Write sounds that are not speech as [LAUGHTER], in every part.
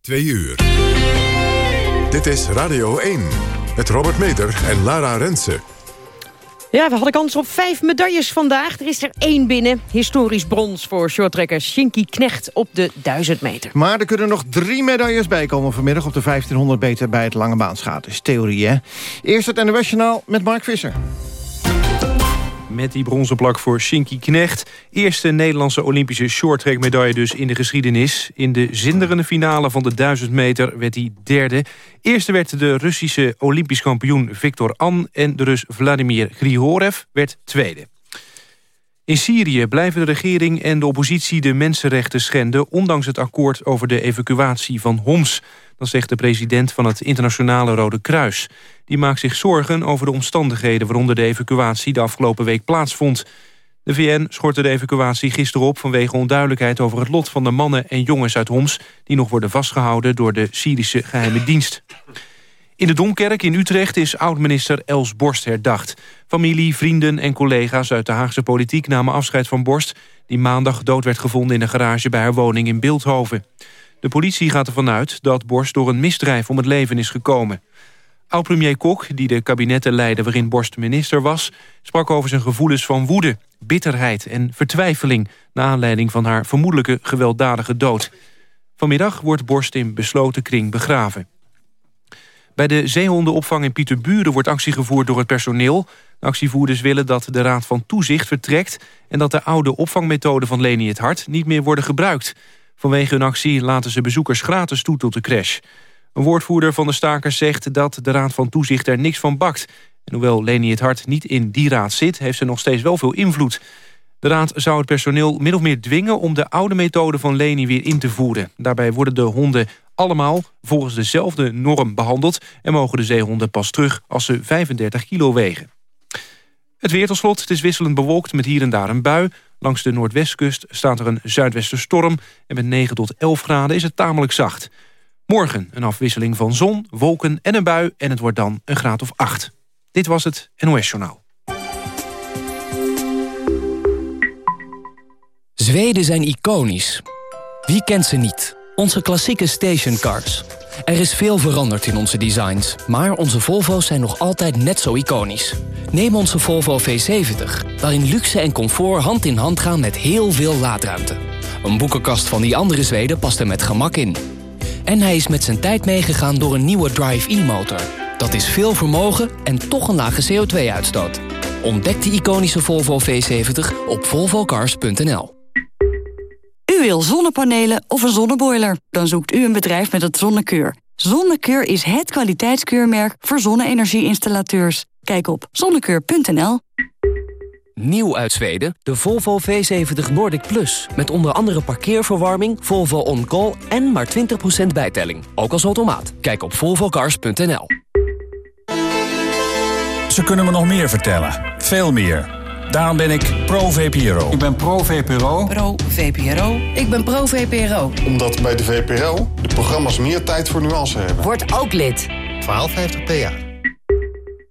Twee uur. Dit is Radio 1 met Robert Meder en Lara Rensen. Ja, we hadden kans op vijf medailles vandaag. Er is er één binnen. Historisch brons voor shorttrekker Shinky Knecht op de 1000 meter. Maar er kunnen nog drie medailles bijkomen vanmiddag... op de 1500 meter bij het lange baanschaat. is theorie, hè? Eerst het NOS met Mark Visser. Met die bronzen plak voor Shinky Knecht. Eerste Nederlandse Olympische shorttrackmedaille dus in de geschiedenis. In de zinderende finale van de 1000 meter werd hij derde. Eerste werd de Russische Olympisch kampioen Viktor An... en de Rus Vladimir Grigorev werd tweede. In Syrië blijven de regering en de oppositie de mensenrechten schenden... ondanks het akkoord over de evacuatie van Homs. Dat zegt de president van het Internationale Rode Kruis. Die maakt zich zorgen over de omstandigheden... waaronder de evacuatie de afgelopen week plaatsvond. De VN schortte de evacuatie gisteren op... vanwege onduidelijkheid over het lot van de mannen en jongens uit Homs... die nog worden vastgehouden door de Syrische geheime dienst. In de Domkerk in Utrecht is oud-minister Els Borst herdacht. Familie, vrienden en collega's uit de Haagse politiek namen afscheid van Borst... die maandag dood werd gevonden in een garage bij haar woning in Beeldhoven. De politie gaat ervan uit dat Borst door een misdrijf om het leven is gekomen. Oud-premier Kok, die de kabinetten leidde waarin Borst minister was... sprak over zijn gevoelens van woede, bitterheid en vertwijfeling... na aanleiding van haar vermoedelijke gewelddadige dood. Vanmiddag wordt Borst in besloten kring begraven. Bij de zeehondenopvang in Pieterburen wordt actie gevoerd door het personeel. De actievoerders willen dat de Raad van Toezicht vertrekt... en dat de oude opvangmethoden van Leni het Hart niet meer worden gebruikt. Vanwege hun actie laten ze bezoekers gratis toe tot de crash. Een woordvoerder van de stakers zegt dat de Raad van Toezicht er niks van bakt. En hoewel Leni het Hart niet in die raad zit... heeft ze nog steeds wel veel invloed. De raad zou het personeel min of meer dwingen... om de oude methode van Leni weer in te voeren. Daarbij worden de honden allemaal volgens dezelfde norm behandeld... en mogen de zeehonden pas terug als ze 35 kilo wegen. Het weer. Het is wisselend bewolkt met hier en daar een bui. Langs de noordwestkust staat er een zuidwesterstorm... en met 9 tot 11 graden is het tamelijk zacht. Morgen een afwisseling van zon, wolken en een bui... en het wordt dan een graad of 8. Dit was het NOS Journaal. Zweden zijn iconisch. Wie kent ze niet? Onze klassieke stationcars. Er is veel veranderd in onze designs, maar onze Volvo's zijn nog altijd net zo iconisch. Neem onze Volvo V70, waarin luxe en comfort hand in hand gaan met heel veel laadruimte. Een boekenkast van die andere Zweden past er met gemak in. En hij is met zijn tijd meegegaan door een nieuwe Drive-E-motor. Dat is veel vermogen en toch een lage CO2-uitstoot. Ontdek de iconische Volvo V70 op volvocars.nl. U wil zonnepanelen of een zonneboiler? Dan zoekt u een bedrijf met het Zonnekeur. Zonnekeur is het kwaliteitskeurmerk voor zonne-energie-installateurs. Kijk op zonnekeur.nl. Nieuw uit Zweden, de Volvo V70 Nordic Plus. Met onder andere parkeerverwarming, Volvo On Call en maar 20% bijtelling. Ook als automaat. Kijk op volvocars.nl. Ze kunnen me nog meer vertellen. Veel meer. Daarom ben ik pro-VPRO. Ik ben pro-VPRO. Pro-VPRO. Ik ben pro-VPRO. Omdat bij de VPRO de programma's meer tijd voor nuance hebben. Word ook lid. 1250 PA.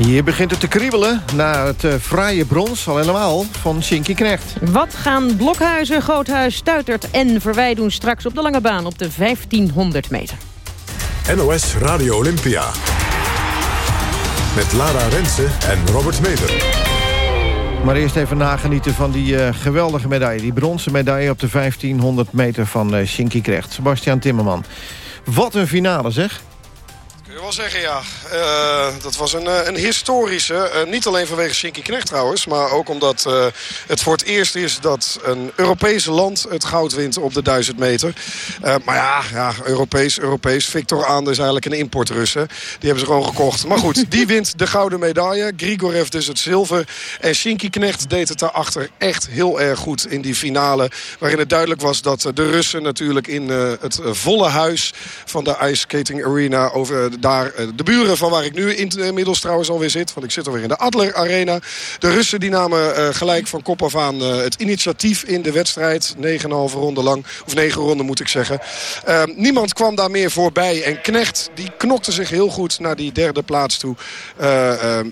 Hier begint het te kriebelen na het uh, fraaie brons, al helemaal, van Shinky Knecht. Wat gaan Blokhuizen, Groothuis, Stuitert en Verwij doen straks op de lange baan op de 1500 meter? NOS Radio Olympia. Met Lara Rensen en Robert Meder. Maar eerst even nagenieten van die uh, geweldige medaille. Die bronzen medaille op de 1500 meter van uh, Shinky Krecht. Sebastian Timmerman. Wat een finale zeg je wel zeggen, ja. Uh, dat was een, eh, een historische. Uh, niet alleen vanwege Shinky Knecht trouwens. Maar ook omdat het voor het eerst is dat een Europese land het goud wint op de 1000 meter. maar ja, ja, Europees, Europees. Victor Aande is eigenlijk een import Russen. Die hebben ze gewoon gekocht. Maar goed, die wint de gouden medaille. Grigorev dus het zilver. En Shinky Knecht deed het daarachter echt heel erg goed in die finale. Waarin het duidelijk was dat de Russen natuurlijk in het volle huis van de Ice Skating Arena over daar de buren van waar ik nu inmiddels trouwens alweer zit. Want ik zit alweer in de Adler Arena. De Russen die namen gelijk van kop af aan het initiatief in de wedstrijd. 9,5 ronden lang. Of 9 ronden moet ik zeggen. niemand kwam daar meer voorbij. En Knecht die knokte zich heel goed naar die derde plaats toe.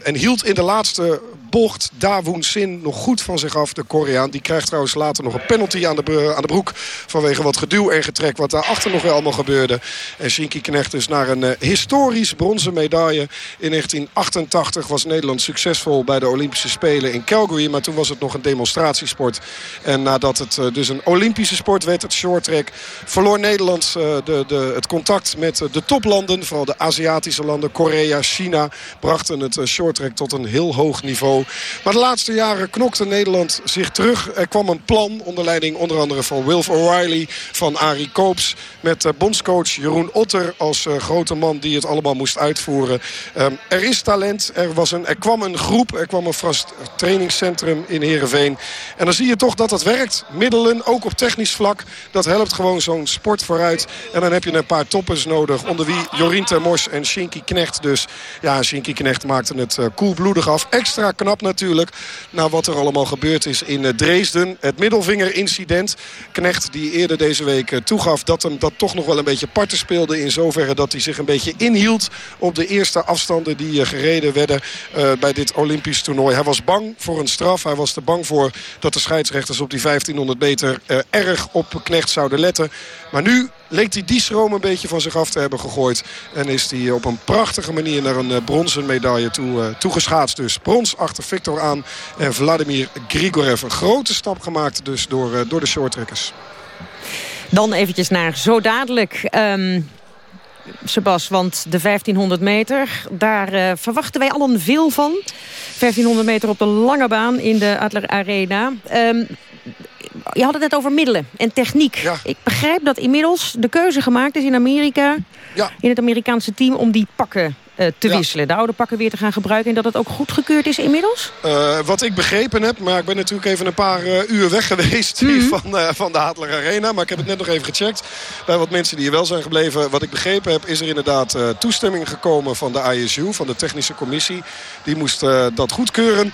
en hield in de laatste bocht Dawoon Sin nog goed van zich af. De Koreaan. Die krijgt trouwens later nog een penalty aan de, aan de broek. Vanwege wat geduw en getrek. Wat daarachter nog wel allemaal gebeurde. En Shinky Knecht dus naar een uh, historisch bronzen medaille. In 1988 was Nederland succesvol bij de Olympische Spelen in Calgary. Maar toen was het nog een demonstratiesport. En nadat het uh, dus een Olympische sport werd, het shorttrack... verloor Nederland uh, de, de, het contact met de toplanden. Vooral de Aziatische landen. Korea, China brachten het shorttrack tot een heel hoog niveau. Maar de laatste jaren knokte Nederland zich terug. Er kwam een plan onder leiding onder andere van Wilf O'Reilly, van Arie Koops. Met uh, bondscoach Jeroen Otter als uh, grote man die het allemaal moest uitvoeren. Um, er is talent, er, was een, er kwam een groep, er kwam een vast trainingscentrum in Heerenveen. En dan zie je toch dat het werkt. Middelen, ook op technisch vlak. Dat helpt gewoon zo'n sport vooruit. En dan heb je een paar toppers nodig. Onder wie Jorien Termors en Shinky Knecht dus. Ja, Shinky Knecht maakte het uh, koelbloedig af. Extra knap knap natuurlijk. Na wat er allemaal gebeurd is in eh, Dresden. Het middelvingerincident. Knecht die eerder deze week eh, toegaf dat hem dat toch nog wel een beetje parten speelde. In zoverre dat hij zich een beetje inhield op de eerste afstanden die eh, gereden werden bij dit Olympisch toernooi. Hij was bang voor een straf. Hij was er bang voor dat de scheidsrechters op die 1500 meter erg op Knecht zouden letten. Maar nu leek hij die schroom een beetje van zich af te hebben gegooid. En is hij op een prachtige manier naar een bronzen medaille toe, toegeschaatst. Dus brons achter Victor aan. En Vladimir Grigorev. Een grote stap gemaakt dus door, uh, door de shorttrekkers. Dan eventjes naar zo dadelijk... Um... Sebas, want de 1500 meter, daar verwachten wij allen veel van. 1500 meter op de lange baan in de Adler Arena. Um, je had het net over middelen en techniek. Ja. Ik begrijp dat inmiddels de keuze gemaakt is in Amerika... Ja. in het Amerikaanse team om die pakken eh, te wisselen. De oude pakken weer te gaan gebruiken. En dat het ook goedgekeurd is inmiddels? Uh, wat ik begrepen heb, maar ik ben natuurlijk even een paar uh, uur weg geweest [LAUGHS] mm -hmm. van, van de Adler Arena. Maar ik heb het net nog even gecheckt. Bij wat mensen die hier wel zijn gebleven. Wat ik begrepen heb, is er inderdaad toestemming gekomen van de ISU, van de technische commissie. Die moest dat goedkeuren.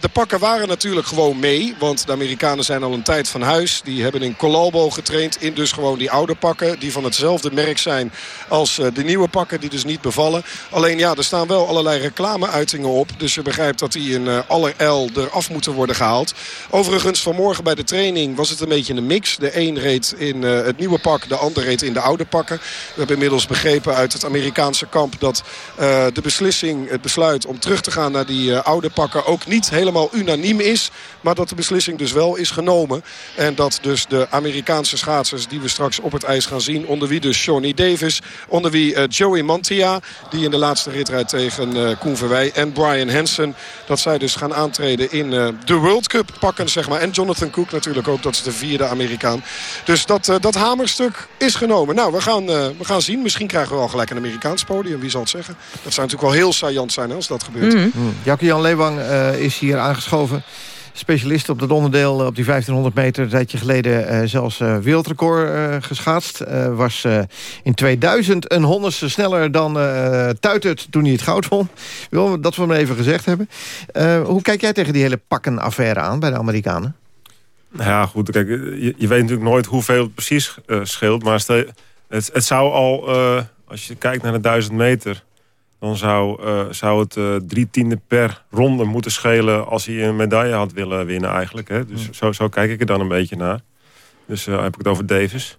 de pakken waren natuurlijk gewoon mee. Want de Amerikanen zijn al een tijd van huis. Die hebben in Colalbo getraind. In dus gewoon die oude pakken. Die van hetzelfde merk zijn als de nieuwe pakken. Die dus niet bevallen. Alleen ja, er staan wel allerlei reclameuitingen op. Dus je begrijpt dat die in uh, aller L eraf moeten worden gehaald. Overigens, vanmorgen bij de training was het een beetje een mix. De een reed in uh, het nieuwe pak, de ander reed in de oude pakken. We hebben inmiddels begrepen uit het Amerikaanse kamp... dat uh, de beslissing, het besluit om terug te gaan naar die oude pakken... ook niet helemaal unaniem is. Maar dat de beslissing dus wel is genomen. En dat dus de Amerikaanse schaatsers die we straks op het ijs gaan zien... onder wie dus Shawnee Davis, onder wie Joey Mantia... die in de laatste ritrijd tegen uh, Koen Verwij en Brian Hansen. Dat zij dus gaan aantreden in uh, de World Cup pakken, zeg maar. En Jonathan Cook natuurlijk ook, dat is de vierde Amerikaan. Dus dat, uh, dat hamerstuk is genomen. Nou, we gaan, we gaan zien. Misschien krijgen we al gelijk een Amerikaans podium, wie zal het zeggen. Dat zou natuurlijk wel heel saillant zijn als dat gebeurt. Mm -hmm. Jackie-Jan Leewang is hier aangeschoven specialist op dat onderdeel eh, op die 1500 meter... een tijdje geleden uh, zelfs uh, wereldrecord uh, geschaatst. was in 2000 een honderdste sneller dan uh, Tuitert toen hij het goud won. [LAUGHS] Wil dat we maar even gezegd hebben. hoe kijk jij tegen die hele pakkenaffaire aan bij de Amerikanen? Nou ja, goed. Kijk, je, je weet natuurlijk nooit hoeveel het precies scheelt. Maar het, het zou al, als je kijkt naar de 1000 meter dan zou, uh, zou het uh, drie tiende per ronde moeten schelen... als hij een medaille had willen winnen eigenlijk. Hè? Dus zo, zo kijk ik er dan een beetje naar. Dus uh, heb ik het over Davis.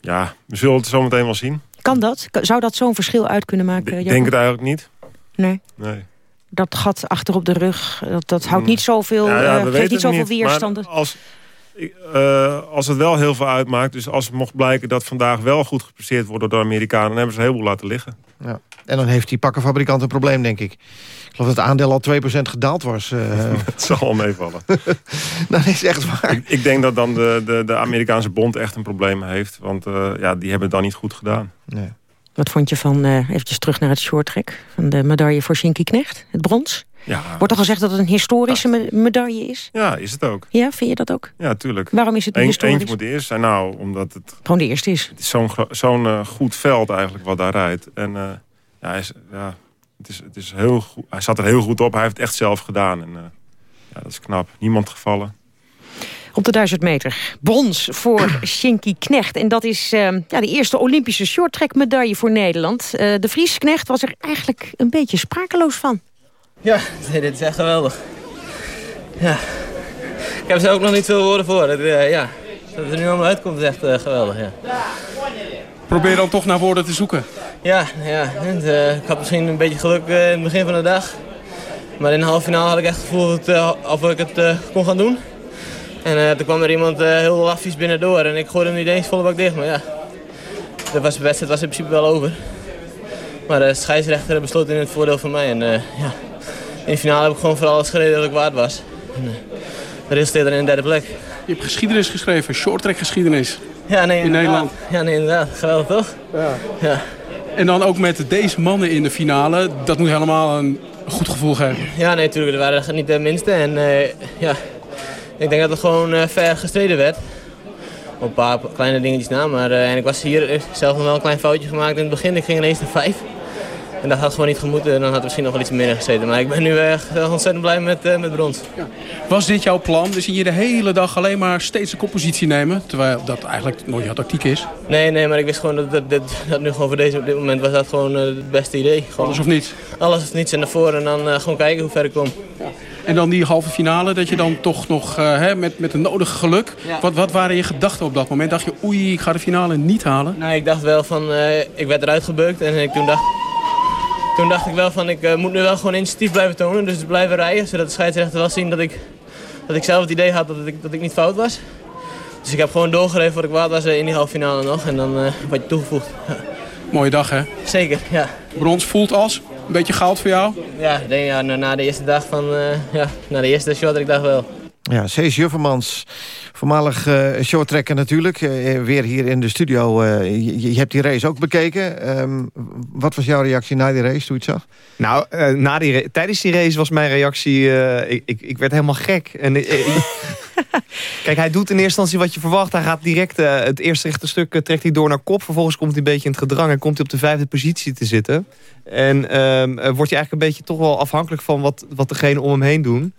Ja, we zullen het zo meteen wel zien. Kan dat? Zou dat zo'n verschil uit kunnen maken? Ik denk het eigenlijk niet. Nee? Nee. Dat gat achter op de rug, dat, dat houdt niet zoveel, ja, ja, geeft niet zoveel weerstand. Als, uh, als het wel heel veel uitmaakt... dus als het mocht blijken dat vandaag wel goed gepresteerd wordt... door de Amerikanen... dan hebben ze een heleboel laten liggen. Ja. En dan heeft die pakkenfabrikant een probleem, denk ik. Ik geloof dat het aandeel al 2% gedaald was. [LAUGHS] Uh... het zal al meevallen. [LAUGHS] dat is echt waar. Ik, ik, denk dat dan de, de, de Amerikaanse bond echt een probleem heeft. Want uh, ja, die hebben het dan niet goed gedaan. Nee. Wat vond je van, uh, eventjes terug naar het shorttrack... van de medaille voor Shinky Knecht, het brons? Ja. Wordt al gezegd dat het een historische medaille is? Ja, is het ook. Ja, vind je dat ook? Ja, tuurlijk. Waarom is het een historisch? Eentje moet de eerste zijn. Nou, omdat het... Gewoon de eerste is. Het is zo'n zo'n uh, goed veld eigenlijk wat daar rijdt. En uh, ja, hij, is, ja, het is, het is heel goed, hij zat er heel goed op. Hij heeft het echt zelf gedaan. En, ja, dat is knap. Niemand gevallen. Op de 1000 meter. Brons voor [CLEARS THROAT] Shinky Knecht. En dat is uh, ja, de eerste Olympische shorttrack medaille voor Nederland. Uh, de Vries Knecht was er eigenlijk een beetje sprakeloos van. Ja, dit is echt geweldig. Ja. Ik heb er ook nog niet veel woorden voor. Het, uh, ja. Dat het er nu allemaal uitkomt is echt geweldig. Ja. Probeer dan toch naar woorden te zoeken. Ja, ja. En, ik had misschien een beetje geluk in het begin van de dag. Maar in de halve finale had ik echt het gevoel dat, of ik het kon gaan doen. En toen kwam er iemand heel lafjes binnendoor en ik gooide hem niet eens volle bak dicht. Maar ja, de wedstrijd was in principe wel over. Maar de scheidsrechter besloot in het voordeel van mij. En ja, in de finale heb ik gewoon voor alles gereden dat ik waard was. En, de resulteerde in een derde plek. Je hebt geschiedenis geschreven, shorttrack geschiedenis. Ja, nee, in Nederland. Ja, nee, inderdaad. Geweldig toch? Ja. ja. En dan ook met deze mannen in de finale. Dat moet helemaal een goed gevoel geven. Ja, nee, natuurlijk. Dat waren niet de minste. En ja, ik denk dat het gewoon uh, ver gestreden werd. Op een paar kleine dingetjes na. Maar uh, en ik was hier zelf nog wel een klein foutje gemaakt in het begin. Ik ging ineens naar vijf. En dat had gewoon niet gemoeten. Dan had het misschien nog wel iets minder gezeten. Maar ik ben nu echt ontzettend blij met, uh, met brons. Ja. Was dit jouw plan? Dus je de hele dag alleen maar steeds een koppositie nemen? Terwijl dat eigenlijk nooit jouw tactiek is. Nee, nee, maar ik wist gewoon dat, dat, dat, dat nu gewoon voor deze, op dit moment was dat gewoon het beste idee. Gewoon, alles of niets? Alles of niets en naar voren en dan gewoon kijken hoe ver ik kom. Ja. En dan die halve finale, dat je dan toch nog uh, hè, met, met een nodige geluk... Ja. Wat, wat waren je gedachten op dat moment? Dacht je, oei, ik ga de finale niet halen? Nou, ik dacht wel van, ik werd eruit gebeukt en ik, toen, dacht, toen dacht ik wel van, ik uh, moet nu wel gewoon initiatief blijven tonen. Dus blijven rijden, zodat de scheidsrechter wel zien dat ik, dat ik zelf het idee had dat ik, dat ik niet fout was. Dus ik heb gewoon doorgereden wat ik waard was in die halve finale nog en dan wat je toegevoegd. Ja. [LAUGHS] Mooie dag, hè? Zeker, ja. Brons voelt als? Een beetje goud voor jou? Ja, denk, ja na de eerste dag van... Uh, ja, na de eerste short, ik dacht wel. Ja, Cees Juffermans, voormalig uh, shorttrekker natuurlijk. Uh, weer hier in de studio. Je, je, hebt die race ook bekeken. Um, wat was jouw reactie na die race, toen je het zag? Nou, na die tijdens die race was mijn reactie... Ik, ik, ik, werd helemaal gek. En, [LAUGHS] Kijk, hij doet in eerste instantie wat je verwacht. Hij gaat direct het eerste rechte stuk trekt hij door naar kop. Vervolgens komt hij een beetje in het gedrang... en komt hij op de vijfde positie te zitten. En um, wordt je eigenlijk een beetje toch wel afhankelijk van wat, wat degene om hem heen doen.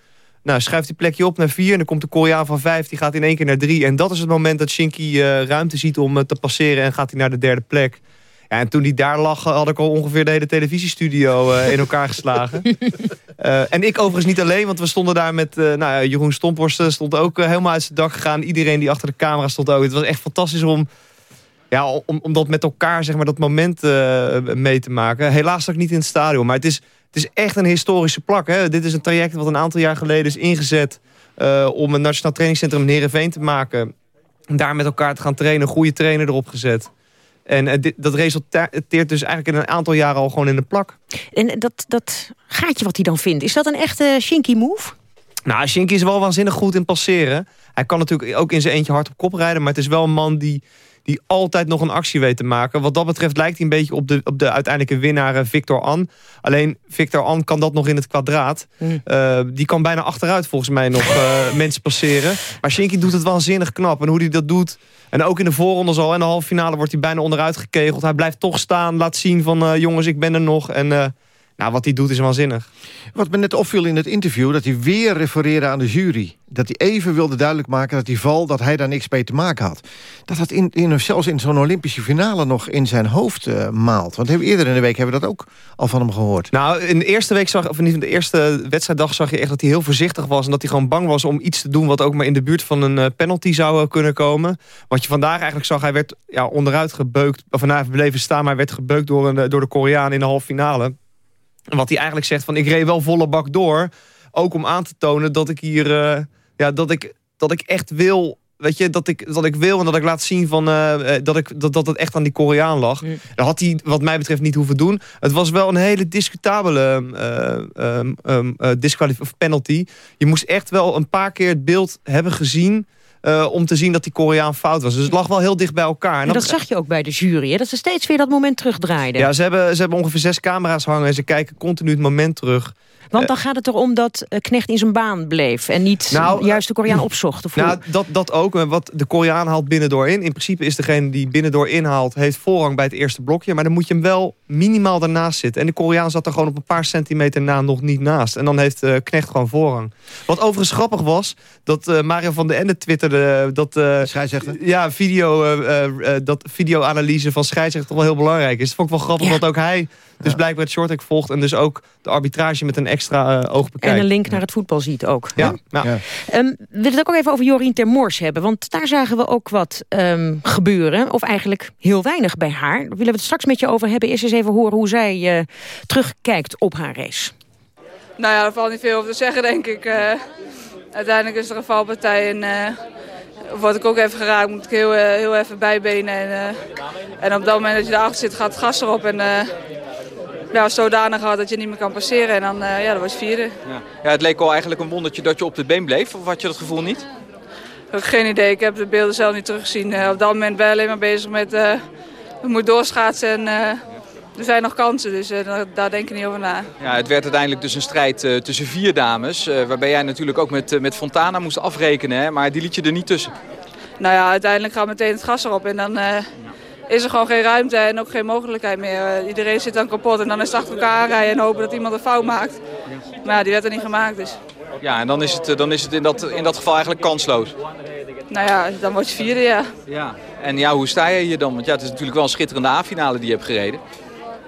Nou, schuift die plekje op naar vier. En dan komt de Koreaan van vijf, die gaat in één keer naar drie. En dat is het moment dat Shinky uh, ruimte ziet om uh, te passeren. En gaat hij naar de derde plek. Ja, en toen hij daar lag, had ik al ongeveer de hele televisiestudio uh, in elkaar geslagen. [LAUGHS] en ik overigens niet alleen, want we stonden daar met... nou, Jeroen Stomporst stond ook helemaal uit zijn dak gegaan. Iedereen die achter de camera stond ook. Het was echt fantastisch om ja, om, om dat met elkaar, zeg maar, dat moment mee te maken. Helaas zat ik niet in het stadion, maar het is, het is echt een historische plak. Hè? Dit is een traject wat een aantal jaar geleden is ingezet... Uh, om een nationaal trainingscentrum in Heerenveen te maken. En daar met elkaar te gaan trainen, goede trainer erop gezet. En uh, dit, dat resulteert dus eigenlijk in een aantal jaren al gewoon in de plak. En dat, dat gaatje wat hij dan vindt, is dat een echte Shinky move? Nou, Shinky is wel waanzinnig goed in passeren. Hij kan natuurlijk ook in zijn eentje hard op kop rijden... maar het is wel een man die die altijd nog een actie weet te maken. Wat dat betreft lijkt hij een beetje op de, op de uiteindelijke winnaar eh, Victor An. Alleen Victor An kan dat nog in het kwadraat. Mm. Uh, die kan bijna achteruit volgens mij nog uh, [LAUGHS] mensen passeren. Maar Shinky doet het waanzinnig knap. En hoe hij dat doet... En ook in de voorrondes al. En de halve finale wordt hij bijna onderuit gekegeld. Hij blijft toch staan. Laat zien van jongens, ik ben er nog. En nou, wat hij doet is waanzinnig. Wat me net opviel in het interview... dat hij weer refereerde aan de jury. Dat hij even wilde duidelijk maken dat die val... dat hij daar niks mee te maken had. Dat dat in, in, zelfs in zo'n Olympische finale nog in zijn hoofd uh, maalt. Want eerder in de week hebben we dat ook al van hem gehoord. Nou, in de eerste week zag, of in de eerste wedstrijddag zag je echt dat hij heel voorzichtig was... en dat hij gewoon bang was om iets te doen... wat ook maar in de buurt van een uh, penalty zou uh, kunnen komen. Wat je vandaag eigenlijk zag, hij werd ja, onderuit gebeukt... of vanavond bleven staan, maar hij werd gebeukt door, een, door de Koreaan in de halve finale... Wat hij eigenlijk zegt van ik reed wel volle bak door. Ook om aan te tonen dat ik hier uh, ja, dat ik, dat ik echt wil. Weet je, dat ik, dat ik wil en dat ik laat zien van, uh, dat, ik, dat, dat het echt aan die Koreaan lag. Dat had hij wat mij betreft niet hoeven doen. Het was wel een hele discutabele um, um, of penalty. Je moest echt wel een paar keer het beeld hebben gezien eh, om te zien dat die Koreaan fout was. Dus het lag wel heel dicht bij elkaar. En dat zag je ook bij de jury, hè? dat ze steeds weer dat moment terugdraaiden. Ja, ze hebben, ze hebben ongeveer zes camera's hangen en ze kijken continu het moment terug. Want dan gaat het erom dat eh, Knecht in zijn baan bleef... en niet Nou, juist de Koreaan opzocht. Of? Nou, dat, dat ook. En Wat de Koreaan haalt binnendoor in. In principe is degene die binnendoor inhaalt... heeft voorrang bij het eerste blokje. Maar dan moet je hem wel minimaal daarnaast zitten. En de Koreaan zat er gewoon op een paar centimeter na nog niet naast. En dan heeft eh, Knecht gewoon voorrang. Wat overigens grappig was... dat eh, Mario van den Ende twitterde... dat, ja, video, eh, eh, dat videoanalyse van scheidsrechter toch wel heel belangrijk is. Dat vond ik wel grappig dat ook hij... Dus blijkbaar het shorttrack volgt en dus ook de arbitrage met een extra eh, oog bekijkt. En een link naar het voetbal ziet ook. hè? Ja, ja. Ehm, we willen het ook even over Jorien Termors hebben. Want daar zagen we ook wat ehm, gebeuren. Of eigenlijk heel weinig bij haar. Daar willen we het straks met je over hebben. Eerst eens even horen hoe zij eh, terugkijkt op haar race. Nou ja, er valt niet veel over te zeggen, denk ik. Eh, uiteindelijk is er een valpartij en eh, word ik ook even geraakt. Moet ik heel, eh, heel even bijbenen. En, eh, en op dat moment dat je erachter zit, gaat het gas erop. En ja, zodanig dat je niet meer kan passeren. En dan, eh, ja, dan was vierde. Ja, het leek al eigenlijk een wondertje dat je op de been bleef. Of had je dat gevoel niet? Ik heb geen idee. Ik heb de beelden zelf niet teruggezien. Op dat moment ben je alleen maar bezig met... eh we moeten doorschaatsen en er zijn nog kansen. Dus eh, daar, denk ik niet over na. Ja, het werd uiteindelijk dus een strijd eh, tussen vier dames. eh, waarbij jij natuurlijk ook met, met Fontana moest afrekenen. Hè, maar die liet je er niet tussen. Nou ja, uiteindelijk gaat meteen het gas erop. En dan is er gewoon geen ruimte en ook geen mogelijkheid meer. Iedereen zit dan kapot en dan is het achter elkaar aanrijden en hopen dat iemand een fout maakt. Maar ja, die werd er niet gemaakt. Dus Ja, en dan is het, dan is het in, dat, in dat geval eigenlijk kansloos. nou ja, dan word je vierde, ja. Ja. En ja, hoe sta je hier dan? Want ja, het is natuurlijk wel een schitterende A-finale die je hebt gereden.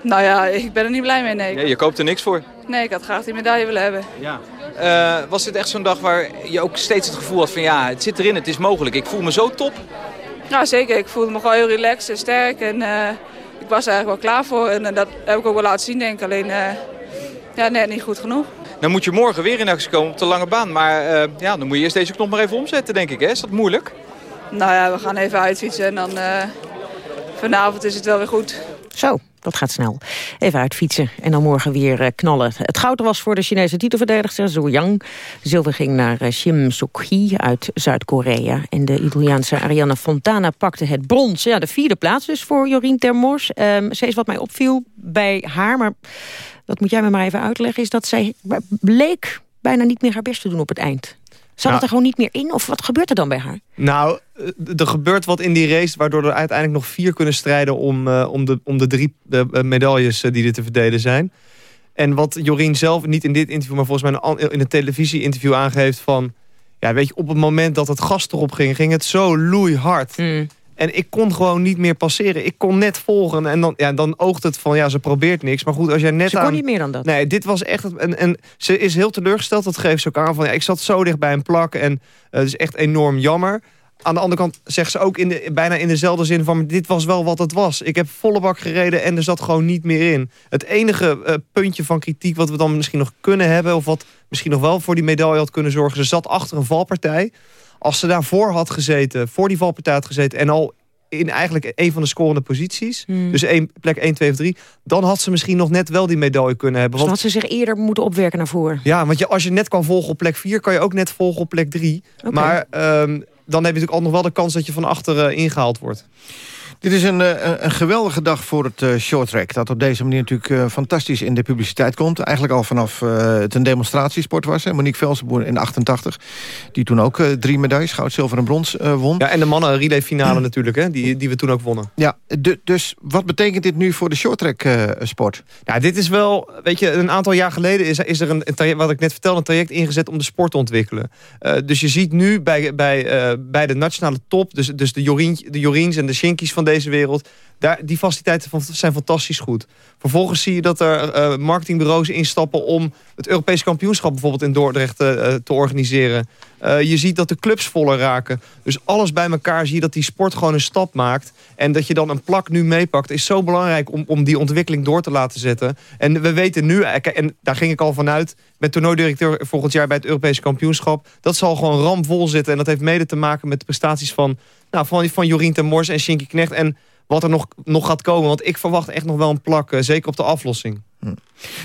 Nou ja, ik ben er niet blij mee, nee. Ja, je koopt er niks voor. Nee, ik had graag die medaille willen hebben. Ja. Eh, was dit echt zo'n dag waar je ook steeds het gevoel had van ja, het zit erin, het is mogelijk. Ik voel me zo top. Ja, zeker. Ik voelde me gewoon heel relaxed en sterk. En eh, ik was er eigenlijk wel klaar voor. En eh, dat heb ik ook wel laten zien, denk ik. Alleen, eh, ja, net niet goed genoeg. Dan moet je morgen weer in actie komen op de lange baan. Maar eh, ja, dan moet je eerst deze knop maar even omzetten, denk ik. Hè? Is dat moeilijk? Nou ja, we gaan even uitfietsen en dan eh, vanavond is het wel weer goed. Zo, dat gaat snel. Even uitfietsen en dan morgen weer eh, knallen. Het goud was voor de Chinese titelverdedigster Zhou Yang. Zilver ging naar eh, Shim Suk-hee uit Zuid-Korea. En de Italiaanse Arianna Fontana pakte het brons. Ja, de vierde plaats dus voor Jorien Termors. Ehm ze is wat mij opviel bij haar, maar dat moet jij me maar even uitleggen... is dat zij bleek bijna niet meer haar best te doen op het eind. Zat Nou. het er gewoon niet meer in? Of wat gebeurt er dan bij haar? Nou, eh, er gebeurt wat in die race... waardoor er uiteindelijk nog vier kunnen strijden... om, eh, om, de, om de drie eh, medailles die er te verdelen zijn. En wat Jorien zelf, niet in dit interview... maar volgens mij in een televisie-interview aangeeft van... ja, weet je, op het moment dat het gas erop ging... ging het zo loeihard. En ik kon gewoon niet meer passeren. Ik kon net volgen. En dan, ja, dan oogt het van, ja, ze probeert niks. Maar goed, als jij net Ze kon aan... niet meer dan dat. Nee, dit was echt... En, en ze is heel teleurgesteld, dat geeft ze ook aan. Van, ja, ik zat zo dicht bij een plak en eh, het is echt enorm jammer. Aan de andere kant zegt ze ook in de, bijna in dezelfde zin van... dit was wel wat het was. Ik heb volle bak gereden en er zat gewoon niet meer in. Het enige eh, puntje van kritiek wat we dan misschien nog kunnen hebben... of wat misschien nog wel voor die medaille had kunnen zorgen... ze zat achter een valpartij. Als ze daarvoor had gezeten, voor die valpartij had gezeten... en al in eigenlijk een van de scorende posities... Hmm. dus één, plek 1, 2 of 3... dan had ze misschien nog net wel die medaille kunnen hebben. Dus Want had ze zich eerder moeten opwerken naar voren. ja, want je, als je net kan volgen op plek 4... kan je ook net volgen op plek 3. Oké. Maar ehm, dan heb je natuurlijk al nog wel de kans... dat je van achter eh, ingehaald wordt. Dit is een, eh, een- een geweldige dag voor het eh short track. Dat op deze manier natuurlijk eh, fantastisch in de publiciteit komt. Eigenlijk al vanaf het een demonstratiesport was. Hè. Monique Velsenboer in 88. Die toen ook drie medailles, goud, zilver en brons won. Ja, en de mannen relay finale natuurlijk, hè, die, die we toen ook wonnen. Ja, de- dus wat betekent dit nu voor de short track sport? Ja, dit is wel, weet je, een aantal jaar geleden is, is er een, traject, wat ik net vertelde, een traject ingezet om de sport te ontwikkelen. Dus je ziet nu bij, bij, bij de nationale top, dus, dus de, Jorien, de Joriens en de Shinkies van deze wereld, die faciliteiten zijn fantastisch goed. Vervolgens zie je dat er eh, marketingbureaus instappen om het Europees kampioenschap bijvoorbeeld in Dordrecht eh, eh, te organiseren. Je ziet dat de clubs voller raken. Dus alles bij elkaar zie je dat die sport gewoon een stap maakt. En dat je dan een plak nu meepakt is zo belangrijk om, om die ontwikkeling door te laten zetten. En we weten nu, en daar ging ik al vanuit... met toernooidirecteur volgend jaar bij het Europese kampioenschap... dat zal gewoon ramvol zitten. En dat heeft mede te maken met de prestaties van, nou, van, van Jorien ten Mors en Shinky Knecht... en wat er nog, nog gaat komen. Want ik verwacht echt nog wel een plak, eh, zeker op de aflossing. Hm.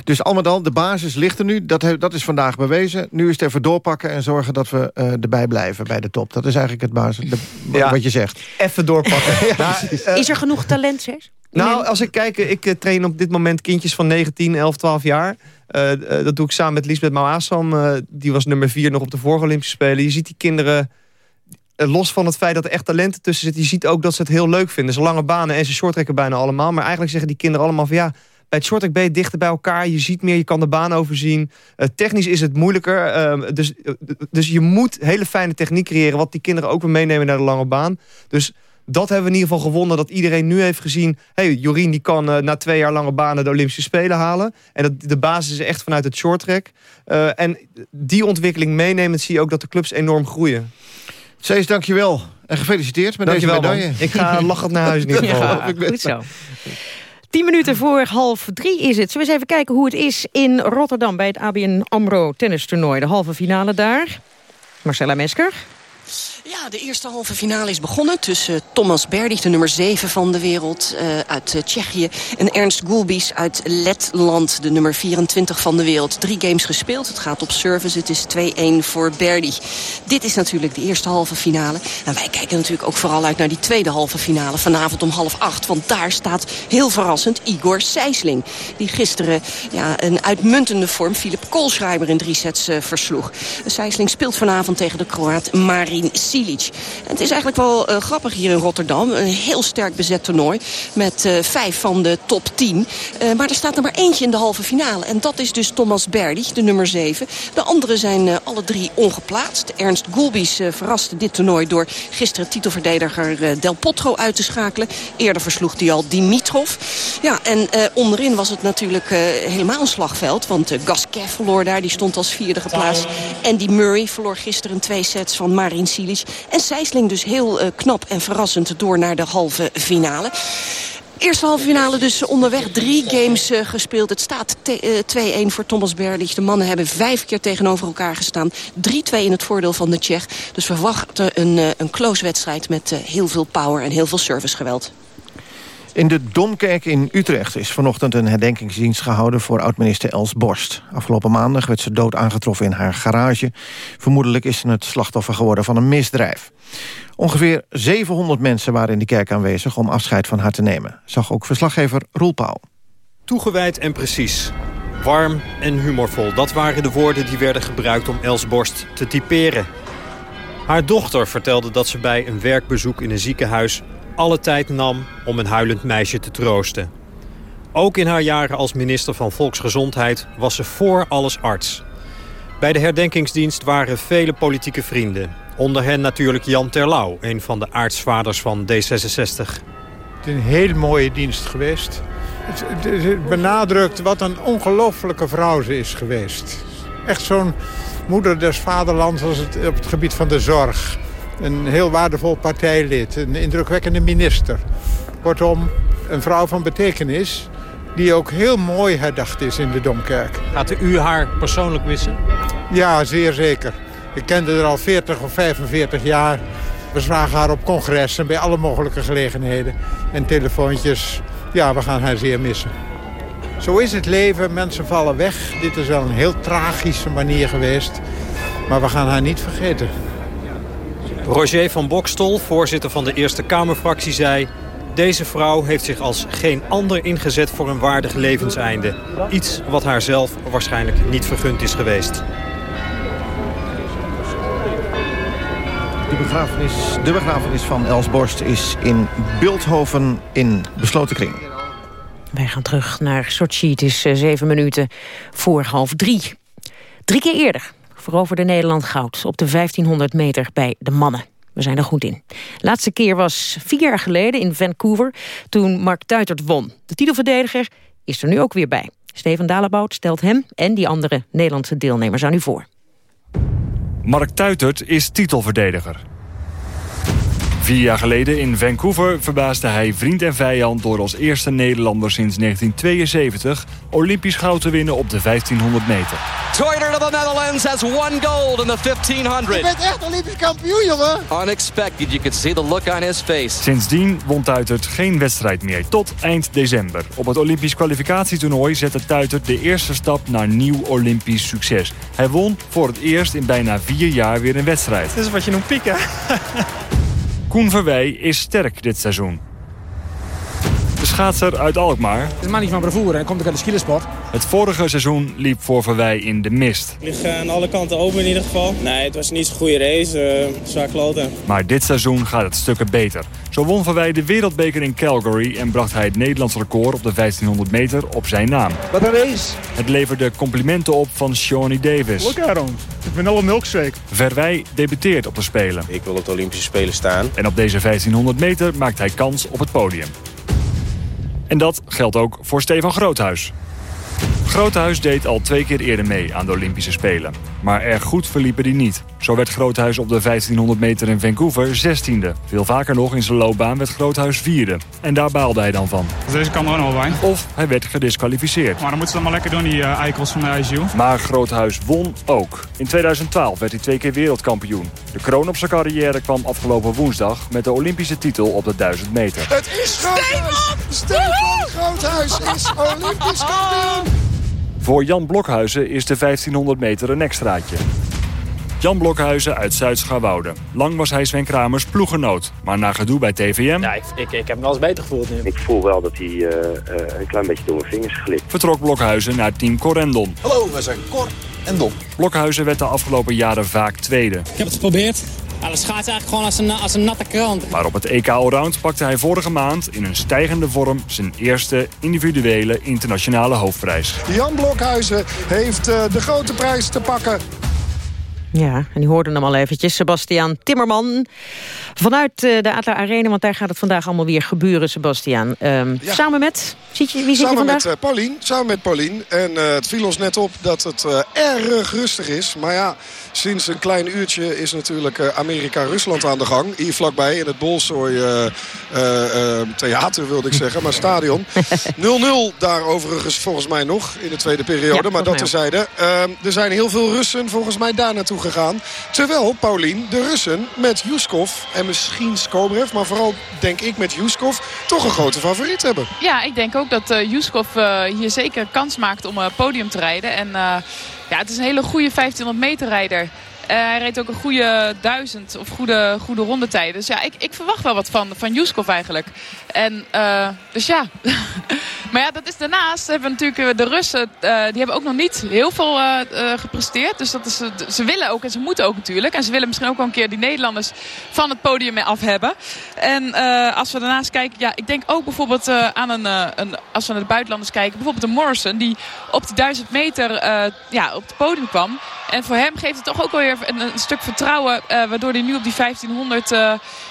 Dus al met al, de basis ligt er nu. Dat, dat is vandaag bewezen. Nu is het even doorpakken en zorgen dat we uh, erbij blijven bij de top. Dat is eigenlijk het basis, de, ja, wat je zegt. Even doorpakken. [LAUGHS] ja, nou, uh, is er genoeg talent, zeg? Nou, als ik kijk, ik uh, train op dit moment kindjes van 19, 11, 12 jaar. dat doe ik samen met Lisbeth Mauasam. die was nummer 4 nog op de vorige Olympische Spelen. Je ziet die kinderen los van het feit dat er echt talenten tussen zitten... je ziet ook dat ze het heel leuk vinden. Ze lange banen en ze shorttrekken bijna allemaal. Maar eigenlijk zeggen die kinderen allemaal van... ja, bij het shorttrack ben je dichter bij elkaar. Je ziet meer, je kan de baan overzien. Uh, technisch is het moeilijker. Uh, dus, dus je moet hele fijne techniek creëren... wat die kinderen ook weer meenemen naar de lange baan. Dus dat hebben we in ieder geval gewonnen. Dat iedereen nu heeft gezien... hey, Jorien die kan na twee jaar lange banen de Olympische Spelen halen. En dat, de basis is echt vanuit het shorttrack. en die ontwikkeling meenemen... zie je ook dat de clubs enorm groeien. Cees, dankjewel. En gefeliciteerd met deze medaille. Man. Ik ga lachend naar huis in ieder geval. Ja, goed zo. Tien minuten voor half drie is het. Zullen we eens even kijken hoe het is in Rotterdam... bij het ABN AMRO tennistoernooi. De halve finale daar. Marcella Mesker. De eerste halve finale is begonnen tussen Thomas Berdych, de nummer 7 van de wereld uh, uit uh, Tsjechië... en Ernst Gulbis uit Letland, de nummer 24 van de wereld. Drie games gespeeld, het gaat op service, het is 2-1 voor Berdych. Dit is natuurlijk de eerste halve finale. En wij kijken natuurlijk ook vooral uit naar die tweede halve finale... vanavond om half acht, want daar staat heel verrassend Igor Sijsling... die gisteren ja, een uitmuntende vorm Philip Koolschreiber in drie sets uh, versloeg. Sijsling speelt vanavond tegen de Kroaat Marin Silic. En het is eigenlijk wel uh, grappig hier in Rotterdam. Een heel sterk bezet toernooi met uh, vijf van de top 10. Uh, maar er staat er maar eentje in de halve finale. En dat is dus Thomas Berdych, de nummer 7. De anderen zijn alle drie ongeplaatst. Ernst Gulbis verraste dit toernooi door gisteren titelverdediger Del Potro uit te schakelen. Eerder versloeg hij al Dimitrov. Ja, en onderin was het natuurlijk helemaal een slagveld. Want Gasquet verloor daar, die stond als vierde geplaatst. Andy Murray verloor gisteren twee sets van Marin Cilic. En Sijsling dus heel uh, knap en verrassend door naar de halve finale. Eerste halve finale dus onderweg. Drie games uh, gespeeld. Het staat 2-1 voor Thomas Berdych. De mannen hebben vijf keer tegenover elkaar gestaan. 3-2 in het voordeel van de Tsjech. Dus we verwachten een, een close wedstrijd met heel veel power en heel veel servicegeweld. In de Domkerk in Utrecht is vanochtend een herdenkingsdienst gehouden... voor oud-minister Els Borst. Afgelopen maandag werd ze dood aangetroffen in haar garage. Vermoedelijk is ze het slachtoffer geworden van een misdrijf. Ongeveer 700 mensen waren in de kerk aanwezig om afscheid van haar te nemen. Zag ook verslaggever Roel Pauw. Toegewijd en precies. Warm en humorvol. Dat waren de woorden die werden gebruikt om Els Borst te typeren. Haar dochter vertelde dat ze bij een werkbezoek in een ziekenhuis alle tijd nam om een huilend meisje te troosten. Ook in haar jaren als minister van Volksgezondheid was ze voor alles arts. Bij de herdenkingsdienst waren vele politieke vrienden. Onder hen natuurlijk Jan Terlouw, een van de aartsvaders van D66. Het is een heel mooie dienst geweest. Het, benadrukt wat een ongelofelijke vrouw ze is geweest. Echt zo'n moeder des vaderlands als het, op het gebied van de zorg. Een heel waardevol partijlid, een indrukwekkende minister. Kortom, een vrouw van betekenis die ook heel mooi herdacht is in de Domkerk. Gaat u haar persoonlijk missen? Ja, zeer zeker. Ik kende haar al 40 of 45 jaar. We zagen haar op congressen bij alle mogelijke gelegenheden. En telefoontjes. Ja, we gaan haar zeer missen. Zo is het leven, mensen vallen weg. Dit is wel een heel tragische manier geweest. Maar we gaan haar niet vergeten. Roger van Bokstol, voorzitter van de Eerste Kamerfractie, zei... Deze vrouw heeft zich als geen ander ingezet voor een waardig levenseinde. Iets wat haar zelf waarschijnlijk niet vergund is geweest. De begrafenis, de begrafenis van Els Borst is in Beeldhoven in besloten kring. Wij gaan terug naar Sochi. Het is eh, zeven minuten voor half drie. Drie keer eerder veroverde Nederland goud op de 1500 meter bij de mannen. We zijn er goed in. Laatste keer was vier jaar geleden in Vancouver, toen Mark Tuitert won. De titelverdediger is er nu ook weer bij. Steven Dalebout stelt hem en die andere Nederlandse deelnemers aan u voor. Mark Tuitert is titelverdediger. Vier jaar geleden in Vancouver verbaasde hij vriend en vijand... door als eerste Nederlander sinds 1972 Olympisch goud te winnen op de 1500 meter. Toiter of the Netherlands has one gold in the 1500. Je bent echt Olympisch kampioen, jongen. Unexpected, you could see the look on his face. Sindsdien won Tuitert geen wedstrijd meer, tot eind december. Op het Olympisch kwalificatietoernooi zette Tuitert de eerste stap naar nieuw Olympisch succes. Hij won voor het eerst in bijna vier jaar weer een wedstrijd. Dat is wat je noemt pieken. [LAUGHS] Koen Verwij is sterk dit seizoen. Schaatser uit Alkmaar. Het is maar niet van bravoure en komt ook uit de skielersport. Het vorige seizoen liep voor Verwij in de mist. Ligt aan alle kanten open in ieder geval. Nee, het was niet zo'n goede race. Uh, zwaar kloten. Maar dit seizoen gaat het stukken beter. Zo won Verwij de wereldbeker in Calgary... en bracht hij het Nederlands record op de 1500 meter op zijn naam. Wat een race. Het leverde complimenten op van Shawnee Davis. Look at him. Ik ben al een milkshake. Verwij debuteert op de Spelen. Ik wil op de Olympische Spelen staan. En op deze 1500 meter maakt hij kans op het podium. En dat geldt ook voor Stefan Groothuis. Groothuis deed al twee keer eerder mee aan de Olympische Spelen. Maar erg goed verliepen die niet. Zo werd Groothuis op de 1500 meter in Vancouver 16e. Veel vaker nog in zijn loopbaan werd Groothuis vierde. En daar baalde hij dan van. Deze kan er ook nog bij. Of hij werd gedisqualificeerd. Maar dan moeten ze dan maar lekker doen, die uh, eikels van de ISU. Maar Groothuis won ook. In 2012 werd hij twee keer wereldkampioen. De kroon op zijn carrière kwam afgelopen woensdag... met de Olympische titel op de 1000 meter. Het is Groothuis! Stefan Groothuis is Olympisch kampioen! Voor Jan Blokhuizen is de 1500 meter een extraatje. Jan Blokhuizen uit Zuid-Scharwoude. Lang was hij Sven Kramers ploegenoot. Maar na gedoe bij TVM... Ja, ik, ik, ik heb me wel eens beter gevoeld nu. Ik voel wel dat hij uh, uh, een klein beetje door mijn vingers glipt. Vertrok Blokhuizen naar team Corendon. Hallo, we zijn Cor en Don. Blokhuizen werd de afgelopen jaren vaak tweede. Ik heb het geprobeerd. Ja, dat schaats eigenlijk gewoon als een, als een natte krant. Maar op het EK Allround pakte hij vorige maand in een stijgende vorm... zijn eerste individuele internationale hoofdprijs. Jan Blokhuizen heeft uh, de grote prijs te pakken. Ja, en die hoorden hem al eventjes. Sebastiaan Timmerman vanuit uh, de Adler Arena. Want daar gaat het vandaag allemaal weer gebeuren, Sebastiaan. Um, ja. Samen met? Ziet je, wie zit samen je vandaag? Met, uh, Paulien, samen met Paulien. En uh, het viel ons net op dat het erg rustig is. Maar ja, sinds een klein uurtje is natuurlijk Amerika-Rusland aan de gang. Hier vlakbij in het Bolsooi theater wilde ik zeggen. Maar stadion. [LAUGHS] 0-0 daar overigens volgens mij nog in de tweede periode. Ja, maar dat terzijde. er zijn heel veel Russen volgens mij daar naartoe Terwijl, Paulien, de Russen met Juskov en misschien Skobrev... maar vooral, denk ik, met Juskov toch een grote favoriet hebben. Ja, ik denk ook dat uh, hier zeker kans maakt om uh, podium te rijden. En ja, het is een hele goede 1500 meter rijder. Hij reed ook een goede duizend of goede, goede rondetijden. Dus ja, ik, ik verwacht wel wat van, van Juskov eigenlijk. En dus ja... [LAUGHS] Maar ja, dat is daarnaast hebben we natuurlijk de Russen. Uh, die hebben ook nog niet heel veel gepresteerd. Dus dat is, ze willen ook en ze moeten ook natuurlijk. En ze willen misschien ook wel een keer die Nederlanders van het podium af hebben. En als we daarnaast kijken. Ja, ik denk ook bijvoorbeeld aan een, een... Als we naar de buitenlanders kijken. Bijvoorbeeld de Morrison. Die op die duizend meter ja, op het podium kwam. En voor hem geeft het toch ook wel weer een, een stuk vertrouwen. waardoor hij nu op die 1500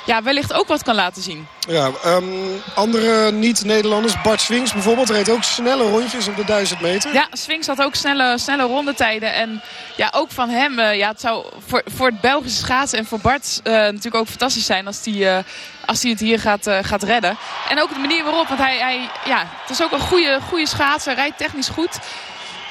ja, wellicht ook wat kan laten zien. Ja, um, andere niet-Nederlanders. Bart Swings bijvoorbeeld reed ook snelle rondjes op de 1000 meter. Ja, Swings had ook snelle, snelle rondetijden. En ja, ook van hem. Uh, ja, het zou voor, voor het Belgische schaatsen en voor Bart natuurlijk ook fantastisch zijn als hij uh, als hij het hier gaat, gaat redden. En ook de manier waarop. Want hij, hij, ja, het is ook een goede, goede schaatser. Rijdt technisch goed.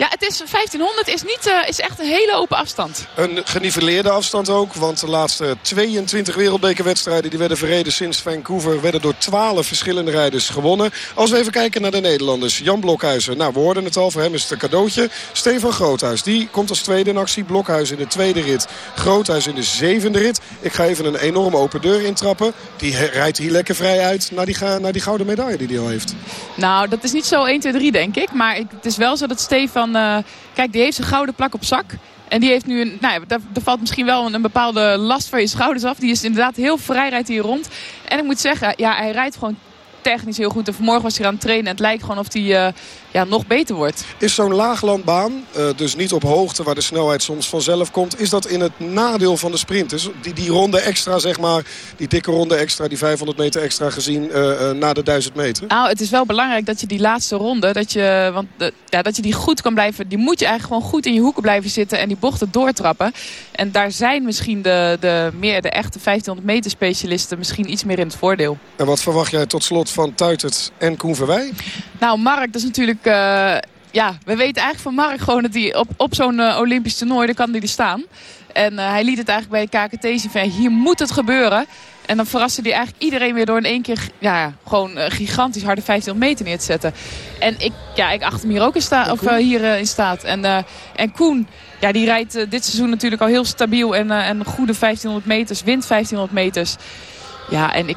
Ja, het is 1500 is, niet, uh, is echt een hele open afstand. Een geniveleerde afstand ook. Want de laatste 22 wereldbekerwedstrijden die werden verreden sinds Vancouver... werden door 12 verschillende rijders gewonnen. Als we even kijken naar de Nederlanders. Jan Blokhuizen. Nou, we hoorden het al. Voor hem is het een cadeautje. Stefan Groothuis. Die komt als tweede in actie. Blokhuis in de tweede rit. Groothuis in de zevende rit. Ik ga even een enorm open deur intrappen. Die rijdt hier lekker vrij uit naar die, naar die gouden medaille die hij al heeft. Nou, dat is niet zo 1, 2, 3 denk ik. Maar het is wel zo dat Stefan uh, kijk, die heeft zijn gouden plak op zak. En die heeft nu, een, nou ja, er valt misschien wel een, bepaalde last van je schouders af. Die is inderdaad heel vrij, rijdt hier rond. En ik moet zeggen, ja, hij rijdt gewoon technisch heel goed. En vanmorgen was hij aan het trainen. En het lijkt gewoon of hij uh, ja, nog beter wordt. Is zo'n laaglandbaan, uh, dus niet op hoogte waar de snelheid soms vanzelf komt... is dat in het nadeel van de sprinters? Die, die ronde extra, zeg maar, die dikke ronde extra... die 500 meter extra gezien uh, na de 1000 meter? Nou, het is wel belangrijk dat je die laatste ronde... dat je, want ja, dat je die goed kan blijven... die moet je eigenlijk gewoon goed in je hoeken blijven zitten... en die bochten doortrappen. En daar zijn misschien de, de, meer de echte 1500 meter specialisten... misschien iets meer in het voordeel. En wat verwacht jij tot slot van Tuitert en Koen Verwij? Nou, Mark, dat is natuurlijk... Uh, ja, we weten eigenlijk van Mark gewoon dat hij op, op zo'n uh, Olympisch toernooi, daar kan hij er staan. En uh, hij liet het eigenlijk bij de KKT zien hier moet het gebeuren. En dan verraste hij eigenlijk iedereen weer door in één keer ja, gewoon gigantisch harde 1500 meter neer te zetten. En ik, ja, ik achter hem hier ook in, sta of, hier in staat. En, en Koen, ja, die rijdt dit seizoen natuurlijk al heel stabiel en, en goede 1500 meters, wint 1500 meters. Ja, en ik,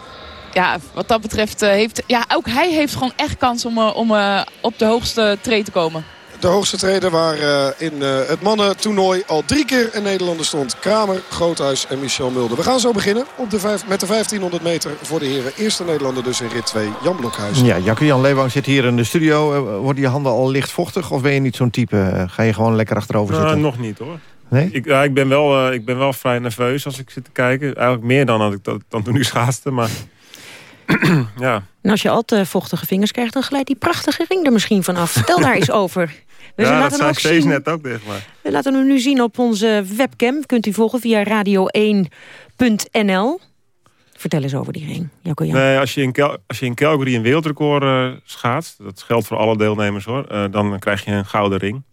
ja, wat dat betreft uh, heeft... Ja, ook hij heeft gewoon echt kans om, uh, om uh, op de hoogste tree te komen. De hoogste treden waar in het mannentoernooi al drie keer een Nederlander stond. Kramer, Groothuis en Michel Mulder. We gaan zo beginnen op de vijf, met de 1500 meter voor de heren. Eerste Nederlander dus in rit 2, Jan Blokhuis. Ja, Jacke-Jan Leeuwang zit hier in de studio. worden je handen al licht vochtig of ben je niet zo'n type? ga je gewoon lekker achterover nou, zitten? nog niet hoor. Nee? Ik, ja, ik, ben wel, ik ben wel vrij nerveus als ik zit te kijken. Eigenlijk meer dan, had ik dat, dan toen ik schaatste, maar... [CLEARS THROAT] ja. En als je al te vochtige vingers krijgt, dan glijdt die prachtige ring er misschien vanaf. Vertel daar eens [LAUGHS] over. We ja, dat zei steeds net ook tegen mij. We laten hem nu zien op onze webcam. Kunt u volgen via radio1.nl. Vertel eens over die ring, Jacco Jan. Nee, als je in, als je in Calgary een wereldrecord uh, schaatst... dat geldt voor alle deelnemers hoor... Uh, dan krijg je een gouden ring.